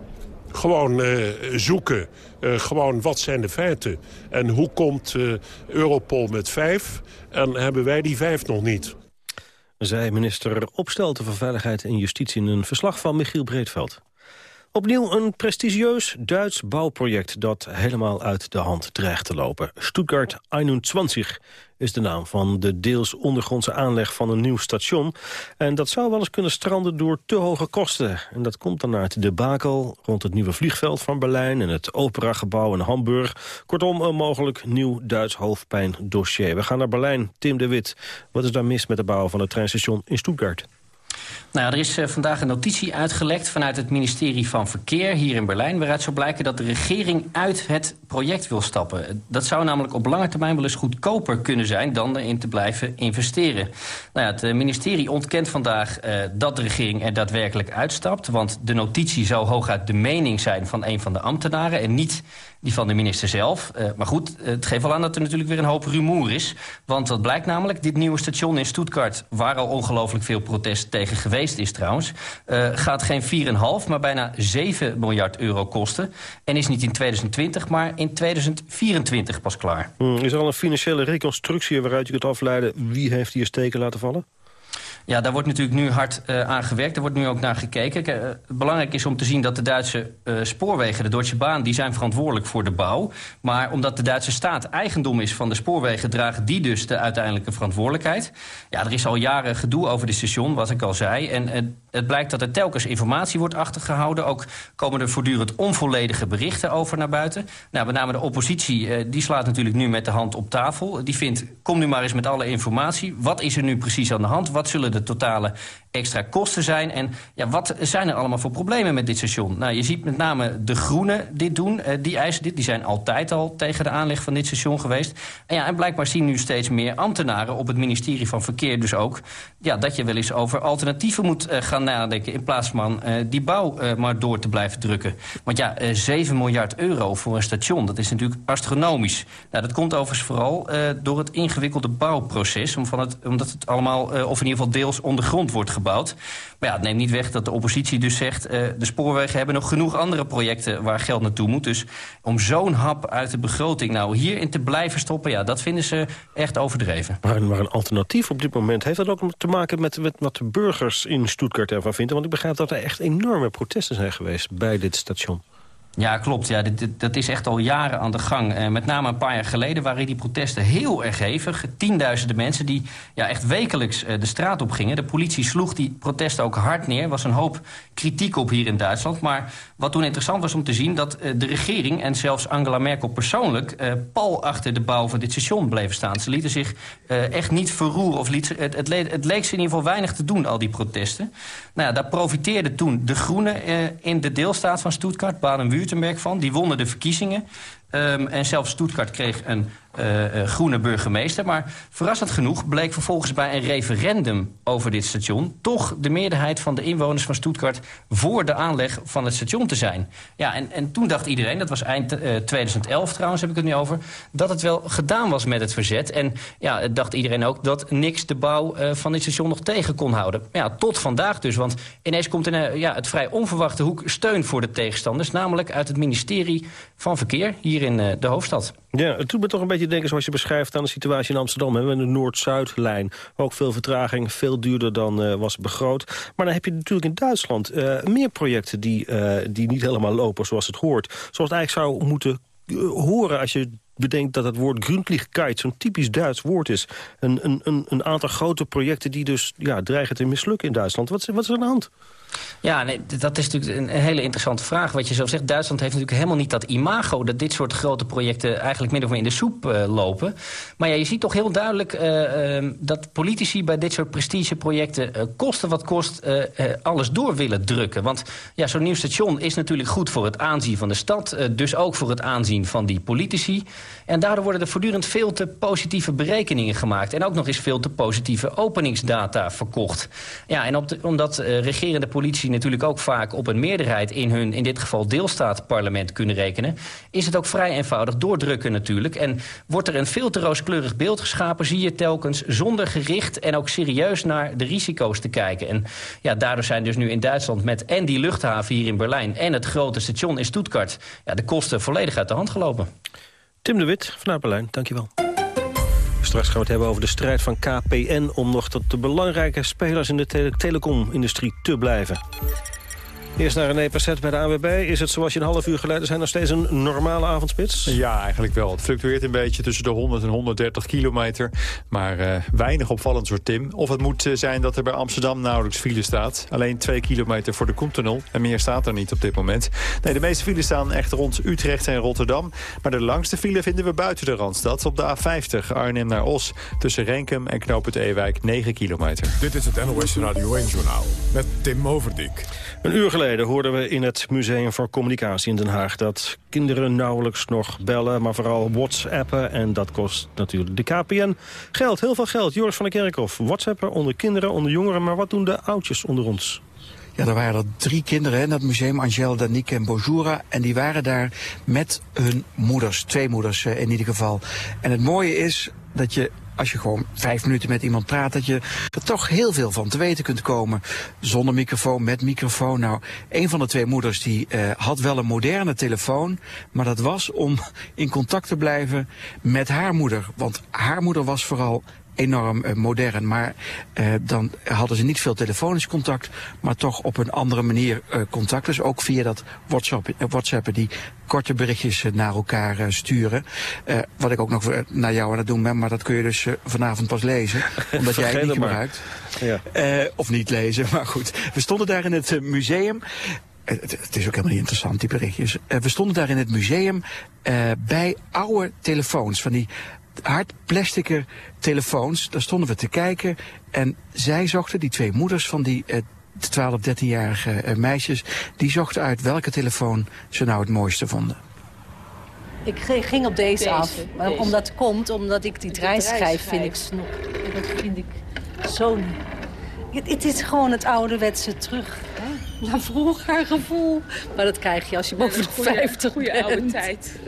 [SPEAKER 33] Gewoon uh, zoeken. Uh, gewoon wat zijn de feiten. En hoe komt uh, Europol met vijf? En hebben wij die vijf nog niet?
[SPEAKER 4] Zij minister Opstelten van Veiligheid en Justitie... in een verslag van Michiel Breedveld. Opnieuw een prestigieus Duits bouwproject dat helemaal uit de hand dreigt te lopen. Stuttgart 21 is de naam van de deels ondergrondse aanleg van een nieuw station. En dat zou wel eens kunnen stranden door te hoge kosten. En dat komt dan uit de bakel rond het nieuwe vliegveld van Berlijn... en het operagebouw in Hamburg. Kortom, een mogelijk nieuw Duits hoofdpijndossier. We gaan naar Berlijn. Tim de Wit, wat is daar mis met de bouw van het treinstation in Stuttgart?
[SPEAKER 34] Nou, er is uh, vandaag een notitie uitgelekt vanuit het ministerie van Verkeer hier in Berlijn... waaruit zou blijken dat de regering uit het project wil stappen. Dat zou namelijk op lange termijn wel eens goedkoper kunnen zijn... dan erin te blijven investeren. Nou ja, het uh, ministerie ontkent vandaag uh, dat de regering er daadwerkelijk uitstapt... want de notitie zou hooguit de mening zijn van een van de ambtenaren... en niet die van de minister zelf. Uh, maar goed, het geeft wel aan dat er natuurlijk weer een hoop rumoer is. Want wat blijkt namelijk, dit nieuwe station in Stuttgart... waar al ongelooflijk veel protest tegen geweest is trouwens... Uh, gaat geen 4,5, maar bijna 7 miljard euro kosten. En is niet in 2020, maar in 2024 pas klaar.
[SPEAKER 4] Hmm, is er al een financiële reconstructie waaruit je kunt afleiden... wie heeft hier steken laten vallen?
[SPEAKER 34] Ja, daar wordt natuurlijk nu hard uh, aan gewerkt. Er wordt nu ook naar gekeken. Uh, belangrijk is om te zien dat de Duitse uh, spoorwegen, de Deutsche Bahn... die zijn verantwoordelijk voor de bouw. Maar omdat de Duitse staat eigendom is van de spoorwegen... dragen die dus de uiteindelijke verantwoordelijkheid. Ja, er is al jaren gedoe over dit station, wat ik al zei. En het blijkt dat er telkens informatie wordt achtergehouden. Ook komen er voortdurend onvolledige berichten over naar buiten. Nou, met name de oppositie, die slaat natuurlijk nu met de hand op tafel. Die vindt, kom nu maar eens met alle informatie. Wat is er nu precies aan de hand? Wat zullen de totale extra kosten zijn. En ja, wat zijn er allemaal voor problemen met dit station? Nou, je ziet met name de Groenen dit doen. Uh, die eisen dit. Die zijn altijd al tegen de aanleg van dit station geweest. En, ja, en blijkbaar zien nu steeds meer ambtenaren op het ministerie van Verkeer dus ook... Ja, dat je wel eens over alternatieven moet uh, gaan nadenken... in plaats van uh, die bouw maar door te blijven drukken. Want ja, 7 miljard euro voor een station, dat is natuurlijk astronomisch. Nou, dat komt overigens vooral door het ingewikkelde bouwproces... Om van het, omdat het allemaal, of in ieder geval ondergrond wordt gebouwd. Maar ja, het neemt niet weg dat de oppositie dus zegt... Uh, de spoorwegen hebben nog genoeg andere projecten waar geld naartoe moet. Dus om zo'n hap uit de begroting nou hierin te blijven stoppen... ja, dat vinden ze echt overdreven.
[SPEAKER 4] Maar, maar een alternatief op dit moment... heeft dat ook te maken met, met wat de burgers in Stuttgart ervan vinden? Want ik begrijp dat er echt enorme protesten zijn geweest bij dit station.
[SPEAKER 34] Ja, klopt. Ja, dit, dat is echt al jaren aan de gang. Uh, met name een paar jaar geleden waren die protesten heel erg hevig. Tienduizenden mensen die ja, echt wekelijks uh, de straat op gingen. De politie sloeg die protesten ook hard neer. Er was een hoop kritiek op hier in Duitsland. Maar wat toen interessant was om te zien... dat uh, de regering en zelfs Angela Merkel persoonlijk... pal achter de bouw van dit station bleven staan. Ze lieten zich echt niet verroeren. Of het, het, leek ze in ieder geval weinig te doen, al die protesten. Nou ja, daar profiteerden toen de Groenen in de deelstaat van Stuttgart, Baden-Württemberg Van. Die wonnen de verkiezingen. Um, en zelfs Stuttgart kreeg een uh, uh, groene burgemeester. Maar verrassend genoeg bleek vervolgens bij een referendum over dit station... toch de meerderheid van de inwoners van Stuttgart... voor de aanleg van het station te zijn. Ja, en, en toen dacht iedereen, dat was eind uh, 2011 trouwens, heb ik het nu over... dat het wel gedaan was met het verzet. En ja, dacht iedereen ook dat niks de bouw van dit station nog tegen kon houden. Ja, tot vandaag dus, want ineens komt in ja, het vrij onverwachte hoek... steun voor de tegenstanders, namelijk uit het ministerie van Verkeer... hier in de hoofdstad.
[SPEAKER 4] Ja, het doet me toch een beetje denken zoals je beschrijft aan de situatie in Amsterdam. Hè, met de Noord-Zuid-lijn. Ook veel vertraging, veel duurder dan uh, was begroot. Maar dan heb je natuurlijk in Duitsland uh, meer projecten die, uh, die niet helemaal lopen zoals het hoort. Zoals het eigenlijk zou moeten horen als je bedenkt dat het woord Grundlichkeit zo'n typisch Duits woord is. Een, een, een aantal grote projecten die dus ja, dreigen te mislukken in Duitsland. Wat wat is er aan de hand?
[SPEAKER 34] Ja, nee, dat is natuurlijk een hele interessante vraag. Wat je zo zegt, Duitsland heeft natuurlijk helemaal niet dat imago... dat dit soort grote projecten eigenlijk min of meer in de soep uh, lopen. Maar ja, je ziet toch heel duidelijk uh, uh, dat politici bij dit soort prestigeprojecten... kosten wat kost, alles door willen drukken. Want ja, zo'n nieuw station is natuurlijk goed voor het aanzien van de stad... dus ook voor het aanzien van die politici. En daardoor worden er voortdurend veel te positieve berekeningen gemaakt. En ook nog eens veel te positieve openingsdata verkocht. Ja, en op omdat regerende politici politie natuurlijk ook vaak op een meerderheid... in hun, in dit geval deelstaatparlement, kunnen rekenen... is het ook vrij eenvoudig doordrukken natuurlijk. En wordt er een veel te rooskleurig beeld geschapen... zie je telkens zonder gericht en ook serieus naar de risico's te kijken. En ja, daardoor zijn dus nu in Duitsland met en die luchthaven hier in Berlijn... en het grote station in Stuttgart... Ja, de kosten volledig uit de hand gelopen.
[SPEAKER 4] Tim de Wit vanuit Berlijn, dankjewel. Straks gaan we het hebben over de strijd van KPN... om nog tot de belangrijke spelers in de tele telecomindustrie te blijven. Eerst naar René Passet bij de AWB. Is het zoals je een half uur geleden zijn nog steeds een normale avondspits?
[SPEAKER 3] Ja, eigenlijk wel. Het fluctueert een beetje tussen de 100 en 130 kilometer. Maar uh, weinig opvallend soort Tim. Of het moet uh, zijn dat er bij Amsterdam nauwelijks file staat. Alleen 2 kilometer voor de Koentunnel. En meer staat er niet op dit moment. Nee, de meeste files staan echt rond Utrecht en Rotterdam. Maar de langste file vinden we buiten de Randstad. Op de A50 Arnhem naar Os. Tussen Renkum en Knoop het Ewijk 9 kilometer.
[SPEAKER 1] Dit is het NOS Radio 1-journaal. Met Tim Overdijk.
[SPEAKER 4] Een uur geleden hoorden we in het Museum voor Communicatie in Den Haag... dat kinderen nauwelijks nog bellen, maar vooral whatsappen. En dat kost natuurlijk de KPN geld, heel veel geld. Joris van der Kerkhof, whatsappen onder kinderen, onder jongeren... maar wat doen de oudjes onder ons?
[SPEAKER 8] Ja, er waren er drie kinderen in dat museum, Angel, Danique en Bonjoura. En die waren daar met hun moeders, twee moeders in ieder geval. En het mooie is dat je als je gewoon vijf minuten met iemand praat, dat je er toch heel veel van te weten kunt komen. Zonder microfoon, met microfoon. Nou, een van de twee moeders die uh, had wel een moderne telefoon, maar dat was om in contact te blijven met haar moeder. Want haar moeder was vooral enorm uh, modern. Maar uh, dan hadden ze niet veel telefonisch contact, maar toch op een andere manier uh, contact. Dus ook via dat WhatsApp, WhatsAppen die korte berichtjes naar elkaar sturen. wat ik ook nog naar jou aan het doen ben, maar dat kun je dus vanavond pas lezen. Omdat jij het niet gebruikt. Ja. of niet lezen, maar goed. We stonden daar in het museum. Het, het, is ook helemaal niet interessant, die berichtjes. we stonden daar in het museum bij oude telefoons, van die hard plastic telefoons. Daar stonden we te kijken. En zij zochten, die twee moeders van die uh, 12, 13-jarige uh, meisjes... die zochten uit welke telefoon ze nou het mooiste vonden.
[SPEAKER 35] Ik ging op deze, deze af. Deze. Omdat het komt, omdat ik die trein schrijf, vind ik snop. Dat vind ik zo... Het, het is gewoon het ouderwetse terug. Hè? Naar vroeger gevoel. Maar dat krijg je als je boven de 50
[SPEAKER 36] goede
[SPEAKER 35] bent.
[SPEAKER 36] oude tijd.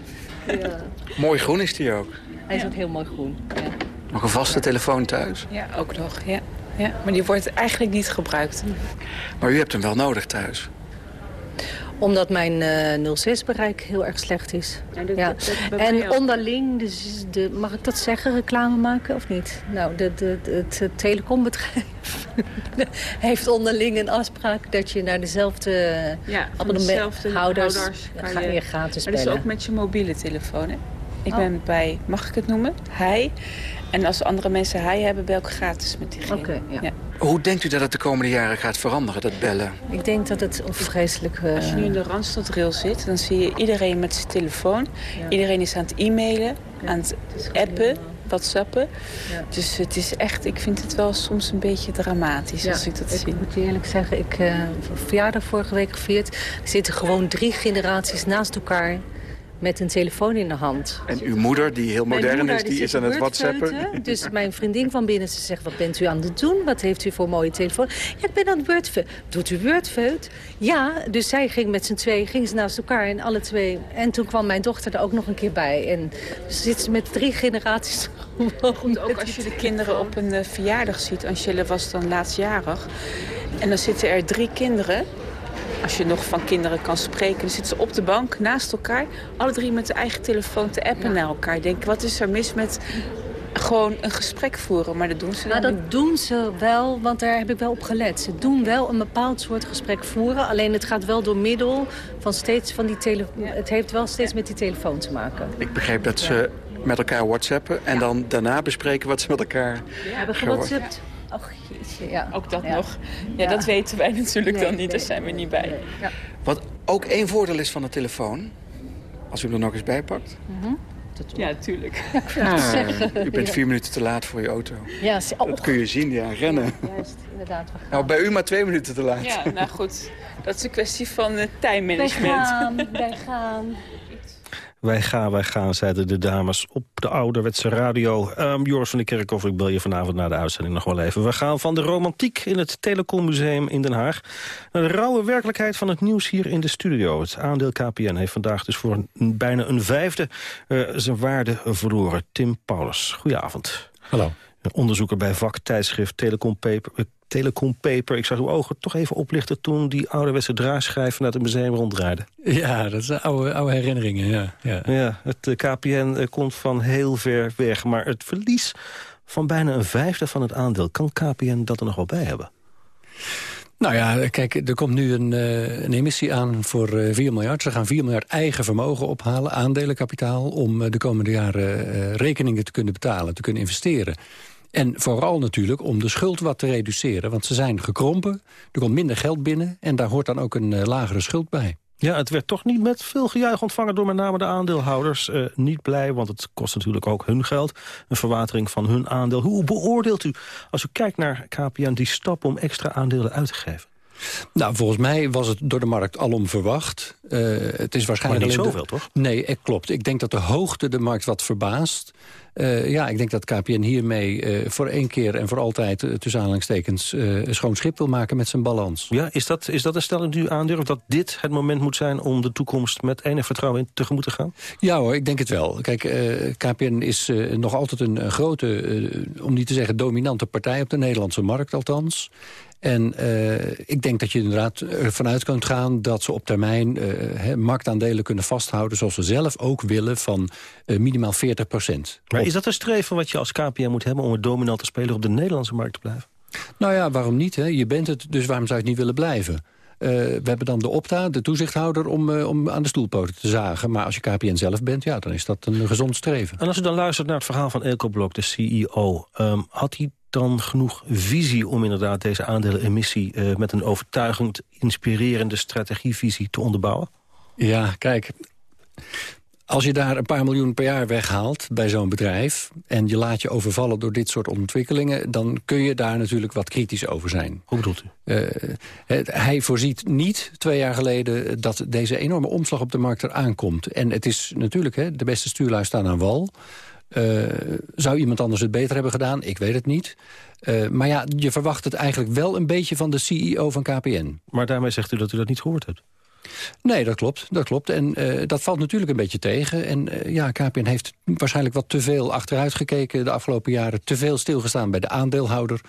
[SPEAKER 8] Ja. Mooi groen is die ook.
[SPEAKER 35] Hij is ja. ook heel mooi groen. Ja.
[SPEAKER 8] Nog een vaste telefoon thuis?
[SPEAKER 36] Ja, ook nog. Ja. Ja, maar die wordt eigenlijk niet gebruikt.
[SPEAKER 8] Maar u hebt hem wel nodig thuis?
[SPEAKER 35] Omdat mijn uh, 06-bereik heel erg slecht is.
[SPEAKER 36] Ja, dat,
[SPEAKER 35] ja.
[SPEAKER 36] Dat, dat
[SPEAKER 35] en onderling, dus de, mag ik dat zeggen, reclame maken of niet? Nou, de, de, de, het telecombedrijf heeft onderling een afspraak... dat je naar dezelfde
[SPEAKER 36] ja,
[SPEAKER 35] abonnementhouders
[SPEAKER 36] ga
[SPEAKER 35] je gratis bellen.
[SPEAKER 36] Maar dat is ook met je mobiele telefoon, hè? Ik oh. ben bij, mag ik het noemen, hij. En als andere mensen hij hebben, bel ik gratis met diegene.
[SPEAKER 35] Okay, ja. Ja.
[SPEAKER 8] Hoe denkt u dat het de komende jaren gaat veranderen, dat bellen?
[SPEAKER 35] Ik denk dat het vreselijk... Uh...
[SPEAKER 36] Als je nu in de Randstadrail zit, dan zie je iedereen met zijn telefoon. Ja. Iedereen is aan het e-mailen, aan het, het appen, whatsappen. Dus het is echt, ik vind het wel soms een beetje dramatisch als ik dat
[SPEAKER 35] ik
[SPEAKER 36] zie.
[SPEAKER 35] Ik moet eerlijk zeggen, ik uh, verjaardag vorige week gevierd. Er zitten gewoon drie generaties naast elkaar met een telefoon in de hand.
[SPEAKER 8] En uw moeder, die heel modern
[SPEAKER 35] moeder,
[SPEAKER 8] is, die, die is aan het whatsappen?
[SPEAKER 35] Dus mijn vriendin van binnen, ze zegt, wat bent u aan het doen? Wat heeft u voor mooie telefoon? Ja, ik ben aan het wordfeut. Doet u wordfeut? Ja, dus zij ging met z'n twee, ging ze naast elkaar en alle twee. En toen kwam mijn dochter er ook nog een keer bij. En dus zit ze met drie generaties
[SPEAKER 36] Goed, ook als je de kinderen op een uh, verjaardag ziet. Angela was dan laatstjarig. En dan zitten er drie kinderen als je nog van kinderen kan spreken. Dan zitten ze op de bank naast elkaar. Alle drie met de eigen telefoon te appen ja. naar elkaar. Denk, wat is er mis met gewoon een gesprek voeren? Maar dat doen ze
[SPEAKER 35] nou, dat niet. doen ze wel, want daar heb ik wel op gelet. Ze doen wel een bepaald soort gesprek voeren. Alleen het gaat wel door middel van steeds van die telefoon. Ja. Het heeft wel steeds met die telefoon te maken.
[SPEAKER 8] Ik begreep dat ze met elkaar whatsappen en dan daarna bespreken wat ze met elkaar
[SPEAKER 35] hebben gewhatsappt. Och, ja.
[SPEAKER 36] Ook dat ja. nog. Ja, ja, dat weten wij natuurlijk nee, dan niet. Nee, Daar zijn we niet bij.
[SPEAKER 35] Nee, ja.
[SPEAKER 8] Wat ook één voordeel is van de telefoon... als u hem er nog eens bij pakt...
[SPEAKER 35] Mm -hmm.
[SPEAKER 36] Ja, tuurlijk.
[SPEAKER 8] Ja, u bent vier minuten te laat voor je auto.
[SPEAKER 35] Ja, oh.
[SPEAKER 8] Dat kun je zien, ja, rennen.
[SPEAKER 35] Juist, inderdaad. We gaan.
[SPEAKER 8] Nou, bij u maar twee minuten te laat.
[SPEAKER 36] Ja, nou goed. Dat is een kwestie van uh, tijdmanagement.
[SPEAKER 35] Wij gaan, wij gaan.
[SPEAKER 4] Wij gaan, wij gaan, zeiden de dames op de ouderwetse radio. Um, Joris van de Kerkhoff, ik bel je vanavond na de uitzending nog wel even. We gaan van de romantiek in het Telecommuseum in Den Haag... naar de rauwe werkelijkheid van het nieuws hier in de studio. Het aandeel KPN heeft vandaag dus voor een, bijna een vijfde uh, zijn waarde verloren. Tim Paulus, goedenavond.
[SPEAKER 37] Hallo.
[SPEAKER 4] Onderzoeker bij vaktijdschrift Telecom Paper, Telecom Paper. Ik zag uw ogen toch even oplichten toen die ouderwetse draaischijf naar het museum rondrijden.
[SPEAKER 37] Ja, dat zijn oude, oude herinneringen, ja. Ja,
[SPEAKER 4] ja het uh, KPN uh, komt van heel ver weg. Maar het verlies van bijna een vijfde van het aandeel... kan KPN dat er nog wel bij hebben?
[SPEAKER 3] Nou ja, kijk, er komt nu een, uh, een emissie aan voor uh, 4 miljard. Ze gaan 4 miljard eigen vermogen ophalen, aandelenkapitaal... om de komende jaren rekeningen te kunnen betalen, te kunnen investeren. En vooral natuurlijk om de schuld wat te reduceren. Want ze zijn gekrompen, er komt minder geld binnen... en daar hoort dan ook een lagere schuld bij.
[SPEAKER 4] Ja, het werd toch niet met veel gejuich ontvangen door met name de aandeelhouders. Uh, niet blij, want het kost natuurlijk ook hun geld. Een verwatering van hun aandeel. Hoe beoordeelt u, als u kijkt naar KPN, die stap om extra aandelen uit te geven?
[SPEAKER 3] Nou, volgens mij was het door de markt alom verwacht. Uh, het is waarschijnlijk
[SPEAKER 4] maar niet zoveel, toch?
[SPEAKER 3] Nee, het klopt. Ik denk dat de hoogte de markt wat verbaast. Uh, ja, ik denk dat KPN hiermee uh, voor één keer en voor altijd... Uh, tussen aanhalingstekens een schoon schip wil maken met zijn balans.
[SPEAKER 4] Ja, is dat, is dat een stelling die u aandurft... dat dit het moment moet zijn om de toekomst met enig vertrouwen in tegemoet te gaan?
[SPEAKER 3] Ja hoor, ik denk het wel. Kijk, KPN is nog altijd een grote, om niet te zeggen dominante partij... op de Nederlandse markt althans. En uh, ik denk dat je inderdaad ervan uit kunt gaan... dat ze op termijn uh, marktaandelen kunnen vasthouden... zoals ze zelf ook willen van uh, minimaal 40 procent.
[SPEAKER 4] Maar is dat een streven wat je als KPN moet hebben... om een dominante speler op de Nederlandse markt te blijven?
[SPEAKER 3] Nou ja, waarom niet? Hè? Je bent het, dus waarom zou je het niet willen blijven? Uh, we hebben dan de opta, de toezichthouder, om, uh, om aan de stoelpoten te zagen. Maar als je KPN zelf bent, ja, dan is dat een gezond streven.
[SPEAKER 4] En als u dan luistert naar het verhaal van Elko Blok, de CEO... Um, had hij dan genoeg visie om inderdaad deze aandelenemissie... Uh, met een overtuigend inspirerende strategievisie te onderbouwen?
[SPEAKER 3] Ja, kijk, als je daar een paar miljoen per jaar weghaalt bij zo'n bedrijf... en je laat je overvallen door dit soort ontwikkelingen... dan kun je daar natuurlijk wat kritisch over zijn.
[SPEAKER 4] Hoe bedoelt u? Uh,
[SPEAKER 3] hij voorziet niet twee jaar geleden dat deze enorme omslag op de markt eraan komt. En het is natuurlijk, hè, de beste stuurlui staan aan wal... Uh, zou iemand anders het beter hebben gedaan? Ik weet het niet. Uh, maar ja, je verwacht het eigenlijk wel een beetje van de CEO van KPN.
[SPEAKER 4] Maar daarmee zegt u dat u dat niet gehoord hebt?
[SPEAKER 3] Nee, dat klopt. Dat klopt. En uh, dat valt natuurlijk een beetje tegen. En uh, ja, KPN heeft waarschijnlijk wat te veel achteruit gekeken de afgelopen jaren. Te veel stilgestaan bij de aandeelhouder.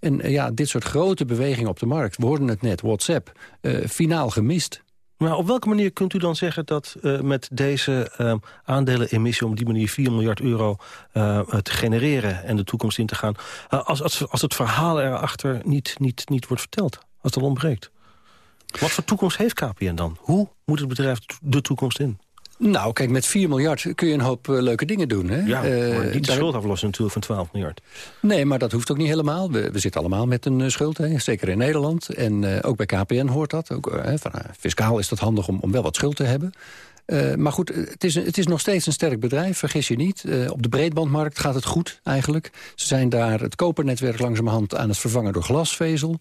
[SPEAKER 3] En uh, ja, dit soort grote bewegingen op de markt, we hoorden het net, WhatsApp, finaal gemist.
[SPEAKER 4] Maar op welke manier kunt u dan zeggen dat uh, met deze uh, aandelenemissie... om die manier 4 miljard euro uh, te genereren en de toekomst in te gaan... als, als, als het verhaal erachter niet, niet, niet wordt verteld, als dat ontbreekt? Wat voor toekomst heeft KPN dan? Hoe moet het bedrijf de toekomst in?
[SPEAKER 3] Nou, kijk, met 4 miljard kun je een hoop uh, leuke dingen doen. Hè?
[SPEAKER 4] Ja, maar niet de daar... schuldaflossing natuurlijk van 12 miljard.
[SPEAKER 3] Nee, maar dat hoeft ook niet helemaal. We, we zitten allemaal met een uh, schuld, hè? zeker in Nederland. En uh, ook bij KPN hoort dat. Ook, van, fiscaal is dat handig om, om wel wat schuld te hebben. maar goed, het is, het is nog steeds een sterk bedrijf, vergis je niet. op de breedbandmarkt gaat het goed eigenlijk. Ze zijn daar het kopernetwerk langzamerhand aan het vervangen door glasvezel.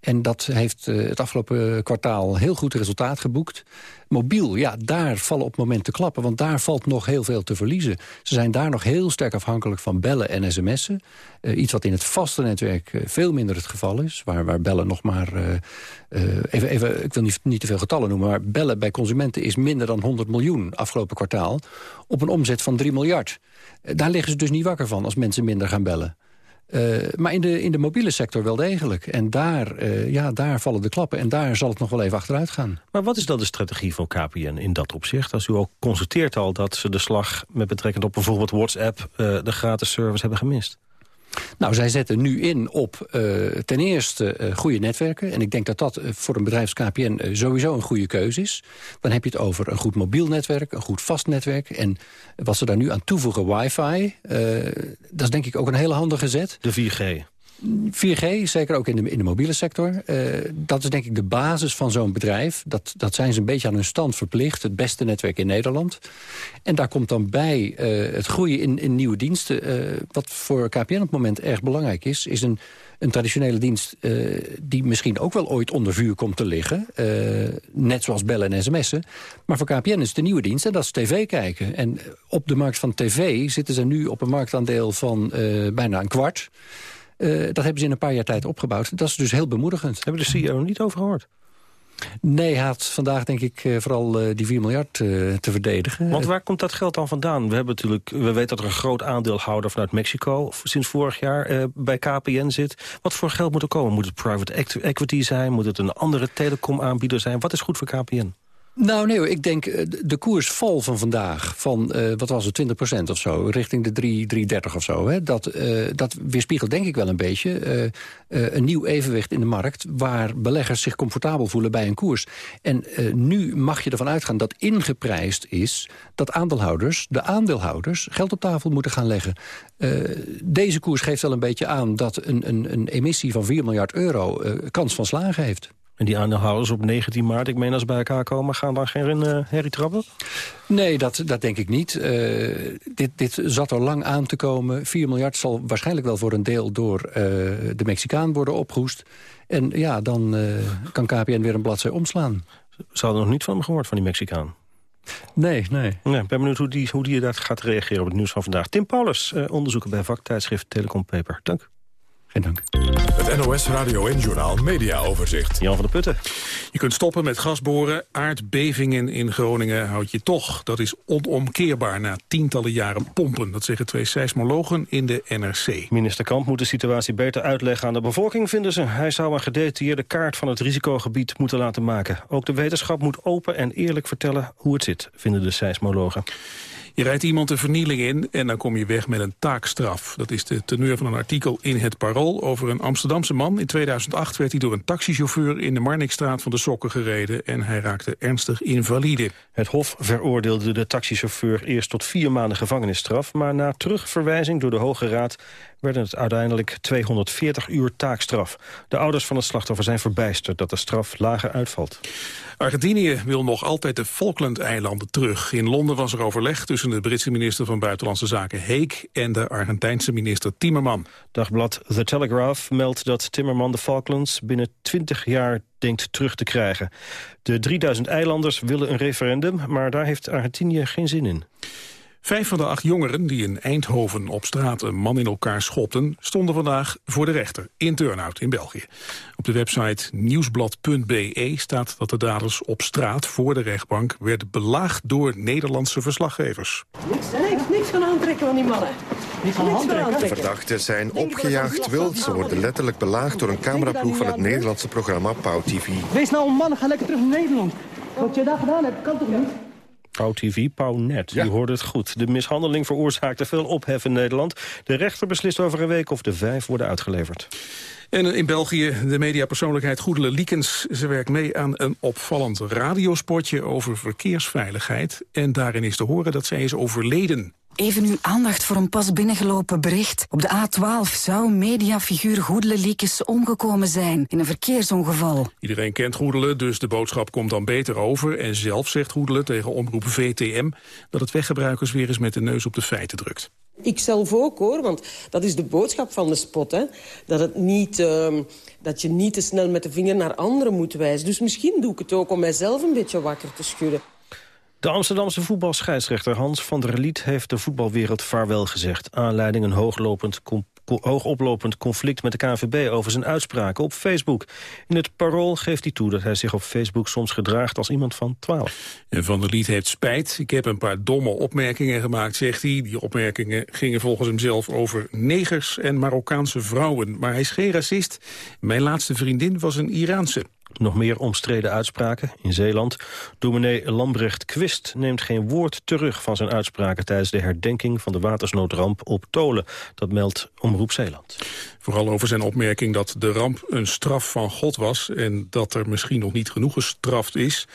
[SPEAKER 3] En dat heeft uh, het afgelopen kwartaal heel goed resultaat geboekt. Mobiel, ja, daar vallen op momenten klappen, want daar valt nog heel veel te verliezen. Ze zijn daar nog heel sterk afhankelijk van bellen en sms'en. Uh, iets wat in het vaste netwerk uh, veel minder het geval is. Waar, waar bellen nog maar, even, even, ik wil niet, niet te veel getallen noemen... maar bellen bij consumenten is minder dan 100 miljoen afgelopen kwartaal... op een omzet van 3 miljard. daar liggen ze dus niet wakker van als mensen minder gaan bellen. Uh, maar in de, in de mobiele sector wel degelijk. En daar, uh, ja, daar vallen de klappen. En daar zal het nog wel even achteruit gaan.
[SPEAKER 4] Maar wat is dan de strategie van KPN in dat opzicht? Als u ook constateert al dat ze de slag met betrekking op bijvoorbeeld WhatsApp... Uh, de gratis service hebben gemist.
[SPEAKER 3] Nou, zij zetten nu in op uh, ten eerste uh, goede netwerken. En ik denk dat dat uh, voor een bedrijf als KPN sowieso een goede keuze is. Dan heb je het over een goed mobiel netwerk, een goed vast netwerk. En wat ze daar nu aan toevoegen, wifi, dat is denk ik ook een hele handige zet.
[SPEAKER 4] De 4G.
[SPEAKER 3] 4G, zeker ook in de, in de mobiele sector. Uh, dat is denk ik de basis van zo'n bedrijf. Dat, dat zijn ze een beetje aan hun stand verplicht. Het beste netwerk in Nederland. En daar komt dan bij uh, het groeien in, in nieuwe diensten. Uh, wat voor KPN op het moment erg belangrijk is... is een, een traditionele dienst die misschien ook wel ooit onder vuur komt te liggen. net zoals bellen en sms'en. Maar voor KPN is het een nieuwe dienst en dat is tv kijken. En op de markt van tv zitten ze nu op een marktaandeel van bijna een kwart... Uh, dat hebben ze in een paar jaar tijd opgebouwd. Dat is dus heel bemoedigend.
[SPEAKER 4] Hebben de CEO niet over gehoord?
[SPEAKER 3] Nee, hij had vandaag denk ik uh, vooral uh, die 4 miljard te verdedigen.
[SPEAKER 4] Want waar komt dat geld dan vandaan? We, hebben natuurlijk, we weten dat er een groot aandeelhouder vanuit Mexico... sinds vorig jaar bij KPN zit. Wat voor geld moet er komen? Moet het private equity zijn? Moet het een andere telecomaanbieder zijn? Wat is goed voor KPN?
[SPEAKER 38] Nou nee, ik denk eh, de koersval van vandaag van, uh, wat was het, 20% of zo, richting de 3, 330 of zo. Hè, dat, uh, dat weerspiegelt denk ik wel een beetje een nieuw evenwicht in de markt... waar beleggers zich comfortabel voelen bij een koers. En nu mag je ervan uitgaan dat ingeprijsd is dat aandeelhouders, de aandeelhouders, geld op tafel moeten gaan leggen. deze koers geeft wel een beetje aan dat een, een, een emissie van 4 miljard euro kans van slagen heeft.
[SPEAKER 4] En die aandeelhouders op 19 maart, ik meen als ze bij elkaar komen... gaan dan geen uh, herrie trappen?
[SPEAKER 38] Nee, dat, dat denk ik niet. Uh, dit, dit zat er lang aan te komen. 4 miljard zal waarschijnlijk wel voor een deel door uh, de Mexicaan worden opgehoest. En ja, dan kan KPN weer een bladzij omslaan.
[SPEAKER 4] Ze hadden nog niet van hem gehoord, van die Mexicaan.
[SPEAKER 38] Nee, nee.
[SPEAKER 4] nee ik ben benieuwd hoe die, hoe die daar gaat reageren op het nieuws van vandaag. Tim Paulus, onderzoeker bij vaktijdschrift Telecom Paper. Dank.
[SPEAKER 38] Geen dank.
[SPEAKER 1] Het NOS Radio en Journaal Media Overzicht.
[SPEAKER 4] Jan van der Putten.
[SPEAKER 39] Je kunt stoppen met gasboren. Aardbevingen in Groningen houd je toch. Dat is onomkeerbaar na tientallen jaren pompen. Dat zeggen twee seismologen in de NRC.
[SPEAKER 4] Minister Kamp moet de situatie beter uitleggen aan de bevolking, vinden ze. Hij zou een gedetailleerde kaart van het risicogebied moeten laten maken. Ook de wetenschap moet open en eerlijk vertellen hoe het zit, vinden de seismologen.
[SPEAKER 39] Je rijdt iemand de vernieling in en dan kom je weg met een taakstraf. Dat is de teneur van een artikel in het Parool over een Amsterdamse man. In 2008 werd hij door een taxichauffeur in de Marnixstraat van de Sokken gereden... en hij raakte ernstig invalide.
[SPEAKER 4] Het Hof veroordeelde de taxichauffeur eerst tot vier maanden gevangenisstraf... maar na terugverwijzing door de Hoge Raad werden het uiteindelijk 240 uur taakstraf. De ouders van het slachtoffer zijn verbijsterd dat de straf lager uitvalt.
[SPEAKER 39] Argentinië wil nog altijd de Falkland-eilanden terug. In Londen was er overleg tussen de Britse minister van Buitenlandse Zaken Heek en de Argentijnse minister Timmerman.
[SPEAKER 4] Dagblad The Telegraph meldt dat Timmerman de Falklands binnen 20 jaar denkt terug te krijgen. De 3000 eilanders willen een referendum, maar daar heeft Argentinië geen zin in.
[SPEAKER 39] Vijf van de acht jongeren die in Eindhoven op straat een man in elkaar schopten... stonden vandaag voor de rechter in Turnhout in België. Op de website nieuwsblad.be staat dat de daders op straat voor de rechtbank... werden belaagd door Nederlandse verslaggevers.
[SPEAKER 40] Niks, nee, niks van aantrekken van die mannen. Niet van
[SPEAKER 41] aantrekken. Verdachten zijn opgejaagd wild. Ze worden letterlijk belaagd door een cameraploeg van het Nederlandse programma Pauw TV.
[SPEAKER 40] Wees nou een man, ga lekker terug naar Nederland. Wat je daar gedaan hebt, kan toch niet?
[SPEAKER 4] Pauw TV, Pauw Net. U hoorde het goed. De mishandeling veroorzaakte veel ophef in Nederland. De rechter beslist over een week of de vijf worden uitgeleverd.
[SPEAKER 39] En in België de mediapersoonlijkheid Goedele Liekens. Ze werkt mee aan een opvallend radiospotje over verkeersveiligheid. En daarin is te horen dat zij is overleden.
[SPEAKER 42] Even uw aandacht voor een pas binnengelopen bericht. Op de A12 zou mediafiguur Goedele Liekes omgekomen zijn in een verkeersongeval.
[SPEAKER 39] Iedereen kent Goedele, dus de boodschap komt dan beter over. En zelf zegt Goedele tegen omroep VTM... dat het weggebruikers weer eens met de neus op de feiten drukt.
[SPEAKER 43] Ik zelf ook hoor, want dat is de boodschap van de spot. Hè? Dat, het niet, uh, dat je niet te snel met de vinger naar anderen moet wijzen. Dus misschien doe ik het ook om mijzelf een beetje wakker te schudden.
[SPEAKER 4] De Amsterdamse voetbalscheidsrechter Hans van der Liet heeft de voetbalwereld vaarwel gezegd. Aanleiding een hooglopend hoogoplopend conflict met de KNVB over zijn uitspraken op Facebook. In het parool geeft hij toe dat hij zich op Facebook soms gedraagt als iemand van 12.
[SPEAKER 39] En Van der Liet heeft spijt. Ik heb een paar domme opmerkingen gemaakt, zegt hij. Die opmerkingen gingen volgens hem zelf over negers en Marokkaanse vrouwen. Maar hij is geen racist. Mijn laatste vriendin was een Iraanse.
[SPEAKER 4] Nog meer omstreden uitspraken in Zeeland. Dominee Lambrecht Quist neemt geen woord terug van zijn uitspraken... tijdens de herdenking van de watersnoodramp op Tolen. Dat meldt Omroep Zeeland.
[SPEAKER 39] Vooral over zijn opmerking dat de ramp een straf van God was... en dat er misschien nog niet genoeg gestraft is.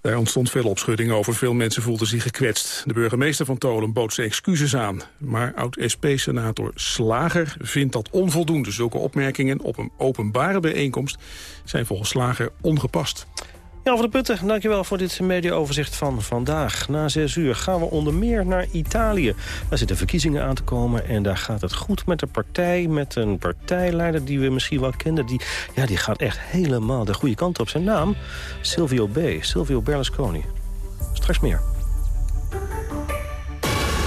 [SPEAKER 39] Daar ontstond veel opschudding over. Veel mensen voelden zich gekwetst. De burgemeester van Tolen bood zijn excuses aan. Maar oud-SP-senator Slager vindt dat onvoldoende. Zulke opmerkingen op een openbare bijeenkomst zijn volgens Slager ongepast.
[SPEAKER 4] Jan van der Putten, dankjewel voor dit mediaoverzicht van vandaag. Na zes uur gaan we onder meer naar Italië. Daar zitten verkiezingen aan te komen en daar gaat het goed met de partij... met een partijleider die we misschien wel kenden. Die, ja, die gaat echt helemaal de goede kant op. Zijn naam? Silvio B. Silvio Berlusconi. Straks meer.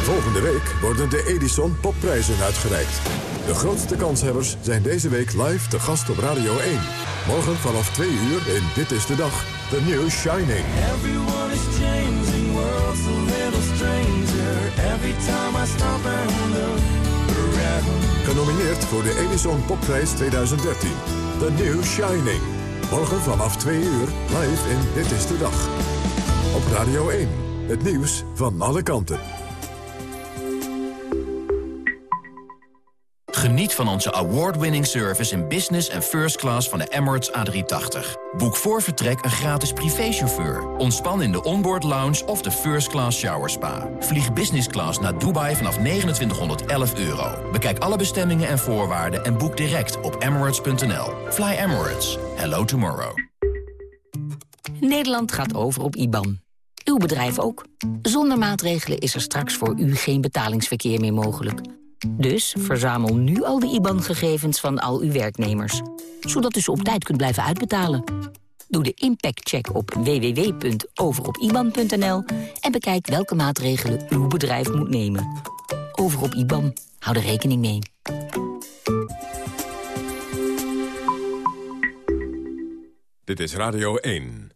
[SPEAKER 1] Volgende week worden de Edison Popprijzen uitgereikt. De grootste kanshebbers zijn deze week live te gast op Radio 1. Morgen vanaf 2 uur in Dit is de Dag. The New Shining. Everyone is changing, world's a little stranger. Every time I stop and look around. Genomineerd voor de Edison Popprijs 2013. The New Shining. Morgen vanaf 2 uur live in Dit is de Dag. op Radio 1. Het nieuws van alle kanten.
[SPEAKER 24] Geniet van onze award-winning service in business en first class van de Emirates A380. Boek voor vertrek een gratis privéchauffeur. Ontspan in de onboard lounge of de first class shower spa. Vlieg business class naar Dubai vanaf 2911 euro. Bekijk alle bestemmingen en voorwaarden en boek direct op emirates.nl. Fly Emirates. Hello tomorrow.
[SPEAKER 44] Nederland gaat over op IBAN. Uw bedrijf ook. Zonder maatregelen is er straks voor u geen betalingsverkeer meer mogelijk. Dus verzamel nu al de IBAN-gegevens van al uw werknemers. Zodat u ze op tijd kunt blijven uitbetalen. Doe de impactcheck op www.overopiban.nl en bekijk welke maatregelen uw bedrijf moet nemen. Over op IBAN. Hou er rekening mee.
[SPEAKER 1] Dit is Radio 1.